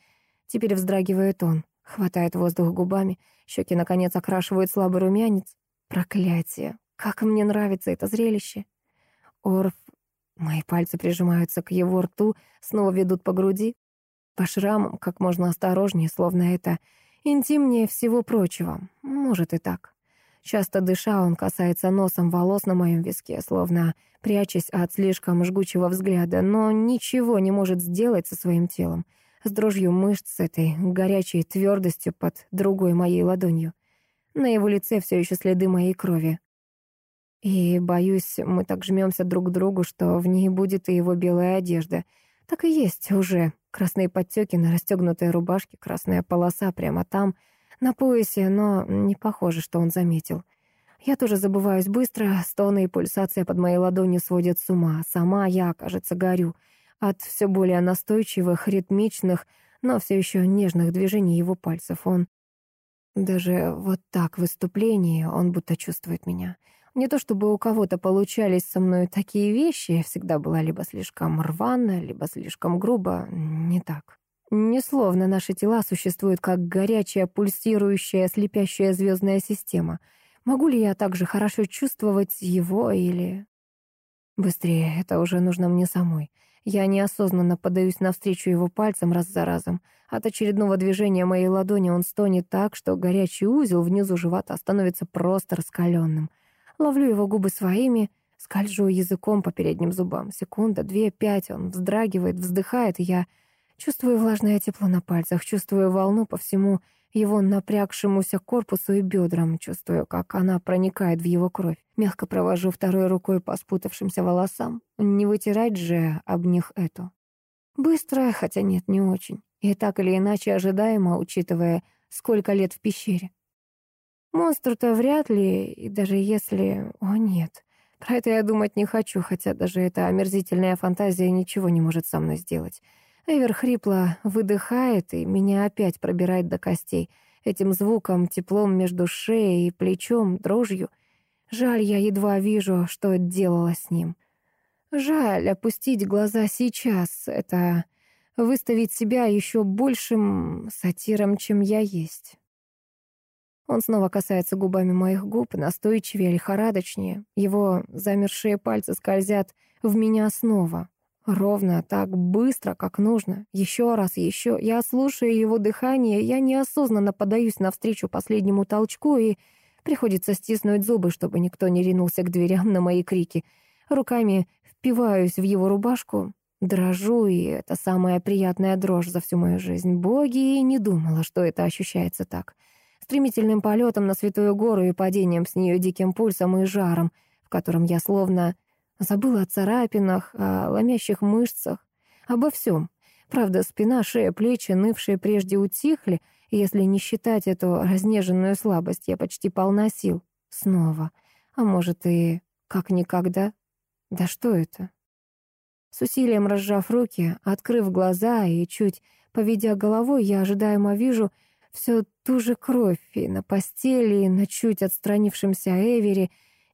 Теперь вздрагивает он. Хватает воздух губами, щеки, наконец, окрашивают слабый румянец. Проклятие! Как мне нравится это зрелище! Орф... Мои пальцы прижимаются к его рту, снова ведут по груди. По шрамам как можно осторожнее, словно это интимнее всего прочего. Может и так. Часто дыша, он касается носом волос на моем виске, словно прячась от слишком жгучего взгляда, но ничего не может сделать со своим телом с дрожью мышц, с этой горячей твердостью под другой моей ладонью. На его лице все еще следы моей крови. И, боюсь, мы так жмемся друг к другу, что в ней будет и его белая одежда, Так и есть уже. Красные подтеки на расстегнутой рубашке, красная полоса прямо там, на поясе, но не похоже, что он заметил. Я тоже забываюсь быстро, стоны и пульсация под моей ладонью сводят с ума. Сама я, кажется, горю от все более настойчивых, ритмичных, но все еще нежных движений его пальцев. Он даже вот так в выступлении, он будто чувствует меня. Не то чтобы у кого-то получались со мной такие вещи, всегда была либо слишком рвано, либо слишком грубо, не так. Не словно наши тела существуют как горячая, пульсирующая, слепящая звездная система — Могу ли я также хорошо чувствовать его или... Быстрее, это уже нужно мне самой. Я неосознанно подаюсь навстречу его пальцам раз за разом. От очередного движения моей ладони он стонет так, что горячий узел внизу живота становится просто раскаленным. Ловлю его губы своими, скольжу языком по передним зубам. Секунда, две, пять, он вздрагивает, вздыхает, и я чувствую влажное тепло на пальцах, чувствую волну по всему его напрягшемуся корпусу и бедрам, чувствую, как она проникает в его кровь. Мягко провожу второй рукой по спутавшимся волосам. Не вытирать же об них эту. Быстро, хотя нет, не очень. И так или иначе ожидаемо, учитывая, сколько лет в пещере. Монстр-то вряд ли, и даже если... О, нет. Про это я думать не хочу, хотя даже эта омерзительная фантазия ничего не может со мной сделать. Эвер хрипло выдыхает, и меня опять пробирает до костей. Этим звуком, теплом между шеей и плечом, дрожью. Жаль, я едва вижу, что делала с ним. Жаль опустить глаза сейчас. Это выставить себя еще большим сатиром, чем я есть. Он снова касается губами моих губ, настойчивее, лихорадочнее. Его замершие пальцы скользят в меня снова. Ровно, так быстро, как нужно. Еще раз, еще. Я слушаю его дыхание, я неосознанно подаюсь навстречу последнему толчку, и приходится стиснуть зубы, чтобы никто не ринулся к дверям на мои крики. Руками впиваюсь в его рубашку, дрожу, и это самая приятная дрожь за всю мою жизнь. Боги, и не думала, что это ощущается так. Стремительным полетом на Святую Гору и падением с нее диким пульсом и жаром, в котором я словно Забыла о царапинах, о ломящих мышцах, обо всем. Правда, спина, шея, плечи, нывшие прежде утихли, если не считать эту разнеженную слабость, я почти полна сил. Снова. А может и как никогда. Да что это? С усилием разжав руки, открыв глаза и чуть поведя головой, я ожидаемо вижу всю ту же кровь и на постели, и на чуть отстранившемся Эвери,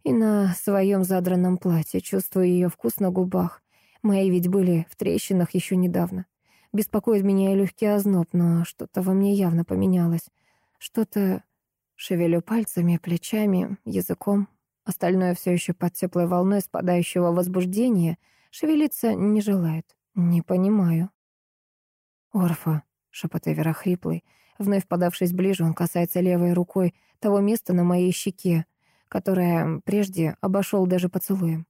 и на своем задранном платье чувствую ее вкус на губах. Мои ведь были в трещинах еще недавно. Беспокоит меня и легкий озноб, но что-то во мне явно поменялось. Что-то шевелю пальцами, плечами, языком. Остальное все еще под теплой волной спадающего возбуждения шевелиться не желает. Не понимаю. «Орфа», — шепот Эвера хриплый, вновь подавшись ближе, он касается левой рукой того места на моей щеке, которое прежде обошел даже поцелуем.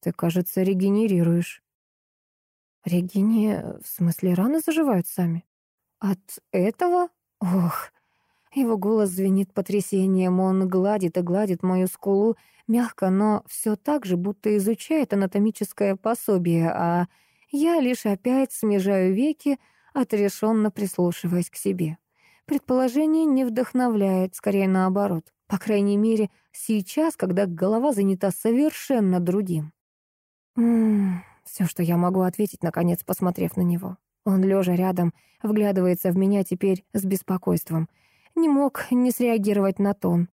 Ты, кажется, регенерируешь. Регени... В смысле, раны заживают сами? От этого? Ох... Его голос звенит потрясением, он гладит и гладит мою скулу мягко, но все так же, будто изучает анатомическое пособие, а я лишь опять смежаю веки, отрешенно прислушиваясь к себе. Предположение не вдохновляет, скорее наоборот. По крайней мере, сейчас, когда голова занята совершенно другим. Ммм, все, что я могу ответить, наконец, посмотрев на него. Он, лежа рядом, вглядывается в меня теперь с беспокойством. Не мог не среагировать на тон.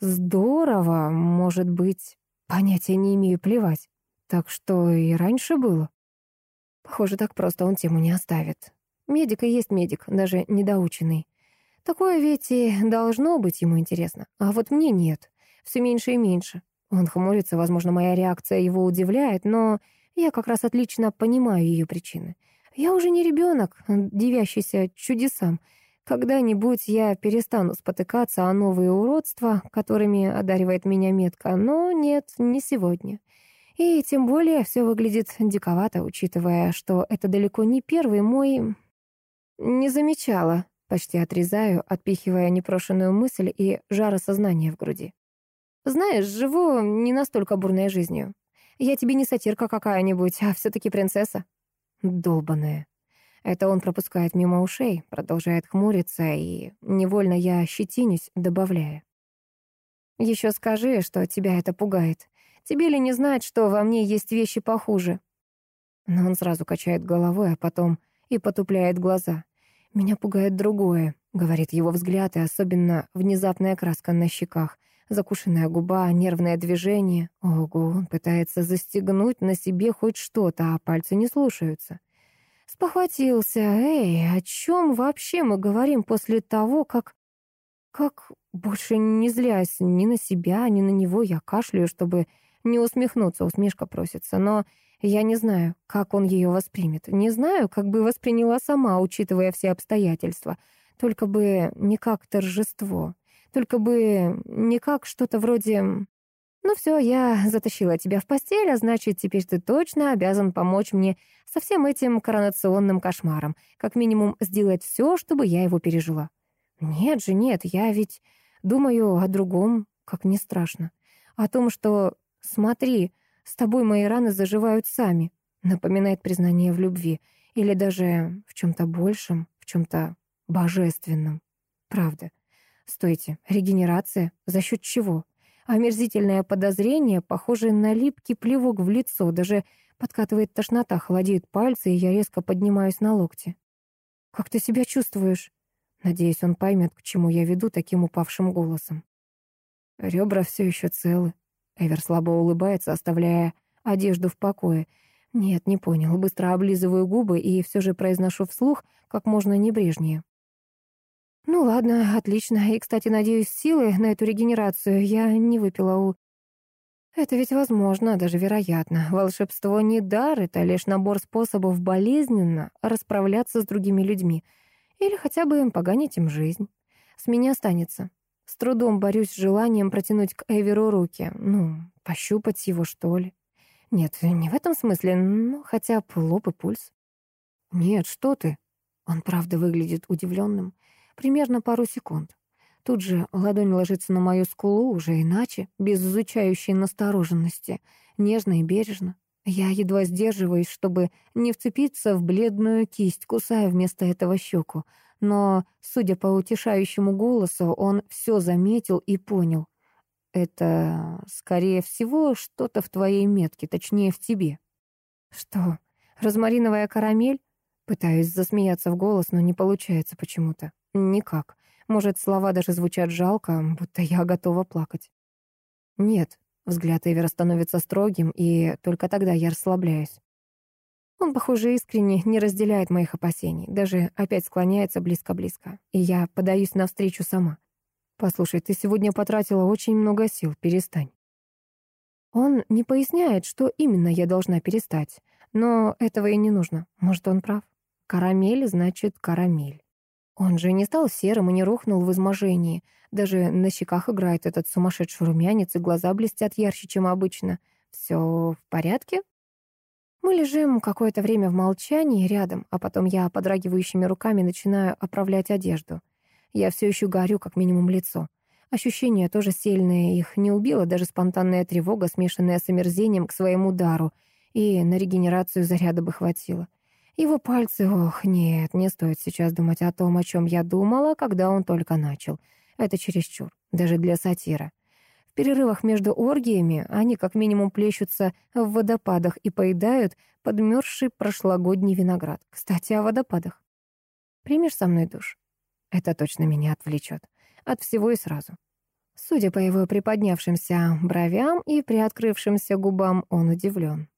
Здорово, может быть. Понятия не имею, плевать. Так что и раньше было. Похоже, так просто он тему не оставит. Медик и есть медик, даже недоученный. Такое ведь и должно быть ему интересно. А вот мне нет. Все меньше и меньше. Он хмурится, возможно, моя реакция его удивляет, но я как раз отлично понимаю ее причины. Я уже не ребенок, дивящийся чудесам. Когда-нибудь я перестану спотыкаться о новые уродства, которыми одаривает меня метка, но нет, не сегодня. И тем более все выглядит диковато, учитывая, что это далеко не первый мой... Не замечала, Почти отрезаю, отпихивая непрошенную мысль и жар осознания в груди. Знаешь, живу не настолько бурной жизнью. Я тебе не сатирка какая-нибудь, а все таки принцесса. Долбаная. Это он пропускает мимо ушей, продолжает хмуриться, и невольно я щетинюсь, добавляя. Еще скажи, что тебя это пугает. Тебе ли не знать, что во мне есть вещи похуже? Но он сразу качает головой, а потом и потупляет глаза. Меня пугает другое, говорит его взгляд, и особенно внезапная краска на щеках, закушенная губа, нервное движение. Ого, он пытается застегнуть на себе хоть что-то, а пальцы не слушаются. Спохватился. Эй, о чем вообще мы говорим после того, как... Как, больше не злясь ни на себя, ни на него, я кашляю, чтобы не усмехнуться, усмешка просится. Но я не знаю, как он ее воспримет. Не знаю, как бы восприняла сама, учитывая все обстоятельства. Только бы не как торжество. Только бы не как что-то вроде «Ну все, я затащила тебя в постель, а значит, теперь ты точно обязан помочь мне со всем этим коронационным кошмаром. Как минимум, сделать все, чтобы я его пережила». «Нет же, нет, я ведь думаю о другом, как не страшно. О том, что, смотри, с тобой мои раны заживают сами», напоминает признание в любви. Или даже в чем-то большем, в чем-то божественном. Правда. Стойте, регенерация? За счет чего? Омерзительное подозрение, похожее на липкий плевок в лицо, даже подкатывает тошнота, холодеет пальцы, и я резко поднимаюсь на локте. «Как ты себя чувствуешь?» Надеюсь, он поймет, к чему я веду таким упавшим голосом. Ребра все еще целы. Эвер слабо улыбается, оставляя одежду в покое. Нет, не понял. Быстро облизываю губы и все же произношу вслух как можно небрежнее. Ну ладно, отлично. И, кстати, надеюсь, силы на эту регенерацию я не выпила у... Это ведь возможно, даже вероятно. Волшебство не дар, это лишь набор способов болезненно расправляться с другими людьми. Или хотя бы поганить им жизнь. С меня останется. С трудом борюсь с желанием протянуть к Эверу руки. Ну, пощупать его, что ли. Нет, не в этом смысле, ну, хотя бы лоб и пульс. Нет, что ты. Он правда выглядит удивленным примерно пару секунд. Тут же ладонь ложится на мою скулу уже иначе, без изучающей настороженности, нежно и бережно. Я едва сдерживаюсь, чтобы не вцепиться в бледную кисть, кусая вместо этого щеку. Но, судя по утешающему голосу, он все заметил и понял. Это, скорее всего, что-то в твоей метке, точнее, в тебе. Что, розмариновая карамель? Пытаюсь засмеяться в голос, но не получается почему-то. Никак. Может, слова даже звучат жалко, будто я готова плакать. Нет, взгляд Эвера становится строгим, и только тогда я расслабляюсь. Он, похоже, искренне не разделяет моих опасений, даже опять склоняется близко-близко, и я подаюсь навстречу сама. «Послушай, ты сегодня потратила очень много сил, перестань». Он не поясняет, что именно я должна перестать, но этого и не нужно, может, он прав. Карамель значит карамель. Он же не стал серым и не рухнул в изможении. Даже на щеках играет этот сумасшедший румянец, и глаза блестят ярче, чем обычно. Все в порядке? Мы лежим какое-то время в молчании рядом, а потом я подрагивающими руками начинаю оправлять одежду. Я все еще горю, как минимум, лицо. Ощущения тоже сильные, их не убила даже спонтанная тревога, смешанная с омерзением к своему дару, и на регенерацию заряда бы хватило. Его пальцы, ох, нет, не стоит сейчас думать о том, о чем я думала, когда он только начал. Это чересчур, даже для сатира. В перерывах между оргиями они как минимум плещутся в водопадах и поедают подмерзший прошлогодний виноград. Кстати, о водопадах. Примешь со мной душ? Это точно меня отвлечет. От всего и сразу. Судя по его приподнявшимся бровям и приоткрывшимся губам, он удивлен.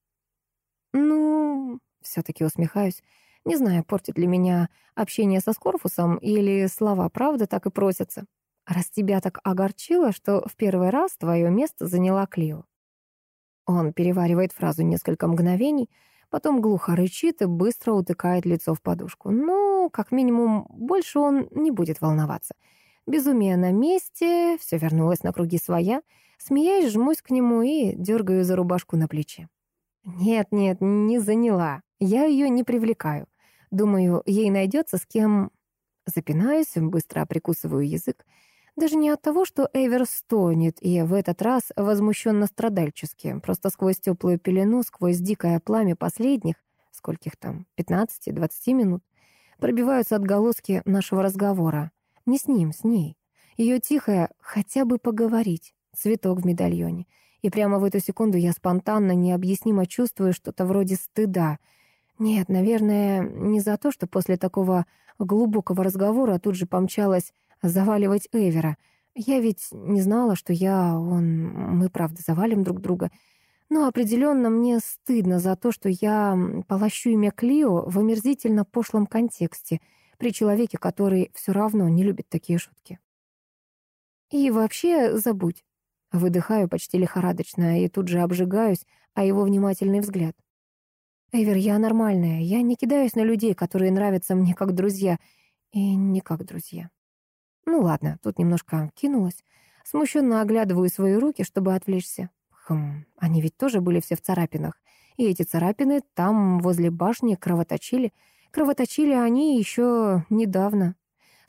«Ну...» Все-таки усмехаюсь. Не знаю, портит ли меня общение со Скорфусом или слова правда так и просятся. Раз тебя так огорчило, что в первый раз твое место заняла Клио. Он переваривает фразу несколько мгновений, потом глухо рычит и быстро утыкает лицо в подушку. Ну, как минимум, больше он не будет волноваться. Безумие на месте, все вернулось на круги своя. Смеясь, жмусь к нему и дергаю за рубашку на плече. Нет-нет, не заняла. Я ее не привлекаю. Думаю, ей найдется с кем... Запинаюсь, быстро прикусываю язык. Даже не от того, что Эвер стонет, и в этот раз возмущенно страдальчески, просто сквозь теплую пелену, сквозь дикое пламя последних, скольких там, 15-20 минут, пробиваются отголоски нашего разговора. Не с ним, с ней. Ее тихое «хотя бы поговорить», цветок в медальоне. И прямо в эту секунду я спонтанно, необъяснимо чувствую что-то вроде стыда. Нет, наверное, не за то, что после такого глубокого разговора тут же помчалась заваливать Эвера. Я ведь не знала, что я, он, мы правда завалим друг друга. Но определенно мне стыдно за то, что я полощу имя Клио в омерзительно пошлом контексте при человеке, который все равно не любит такие шутки. И вообще забудь. Выдыхаю почти лихорадочно и тут же обжигаюсь, а его внимательный взгляд. Эвер, я нормальная, я не кидаюсь на людей, которые нравятся мне как друзья, и не как друзья. Ну ладно, тут немножко кинулась. Смущенно оглядываю свои руки, чтобы отвлечься. Хм, они ведь тоже были все в царапинах. И эти царапины там, возле башни, кровоточили. Кровоточили они еще недавно.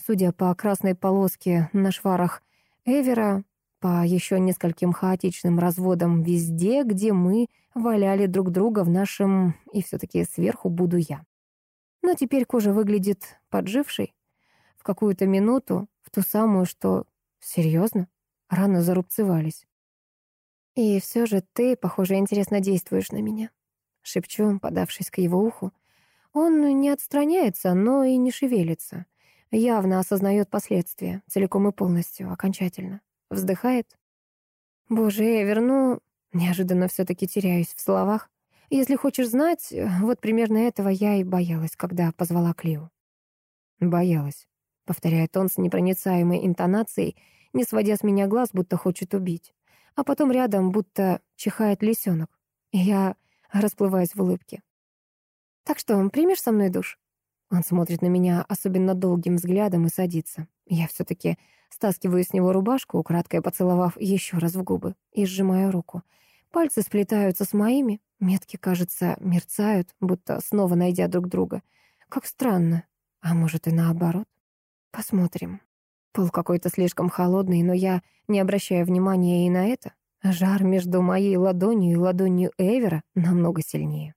Судя по красной полоске на шварах Эвера, по еще нескольким хаотичным разводам везде, где мы валяли друг друга в нашем... И все-таки сверху буду я. Но теперь кожа выглядит поджившей. В какую-то минуту, ту самую, что... Серьезно? Раны зарубцевались. «И все же ты, похоже, интересно действуешь на меня», — шепчу, подавшись к его уху. Он не отстраняется, но и не шевелится. Явно осознает последствия, целиком и полностью, окончательно. Вздыхает. «Боже, Эвер, ну...» Неожиданно все-таки теряюсь в словах. Если хочешь знать, вот примерно этого я и боялась, когда позвала Клио. «Боялась», — повторяет он с непроницаемой интонацией, не сводя с меня глаз, будто хочет убить. А потом рядом будто чихает лисенок. Я расплываюсь в улыбке. «Так что, примешь со мной душ?» Он смотрит на меня особенно долгим взглядом и садится. Я все-таки стаскиваю с него рубашку, украдкой поцеловав еще раз в губы, и сжимаю руку. Пальцы сплетаются с моими, метки, кажется, мерцают, будто снова найдя друг друга. Как странно. А может и наоборот? Посмотрим. Пол какой-то слишком холодный, но я не обращаю внимания и на это. Жар между моей ладонью и ладонью Эвера намного сильнее.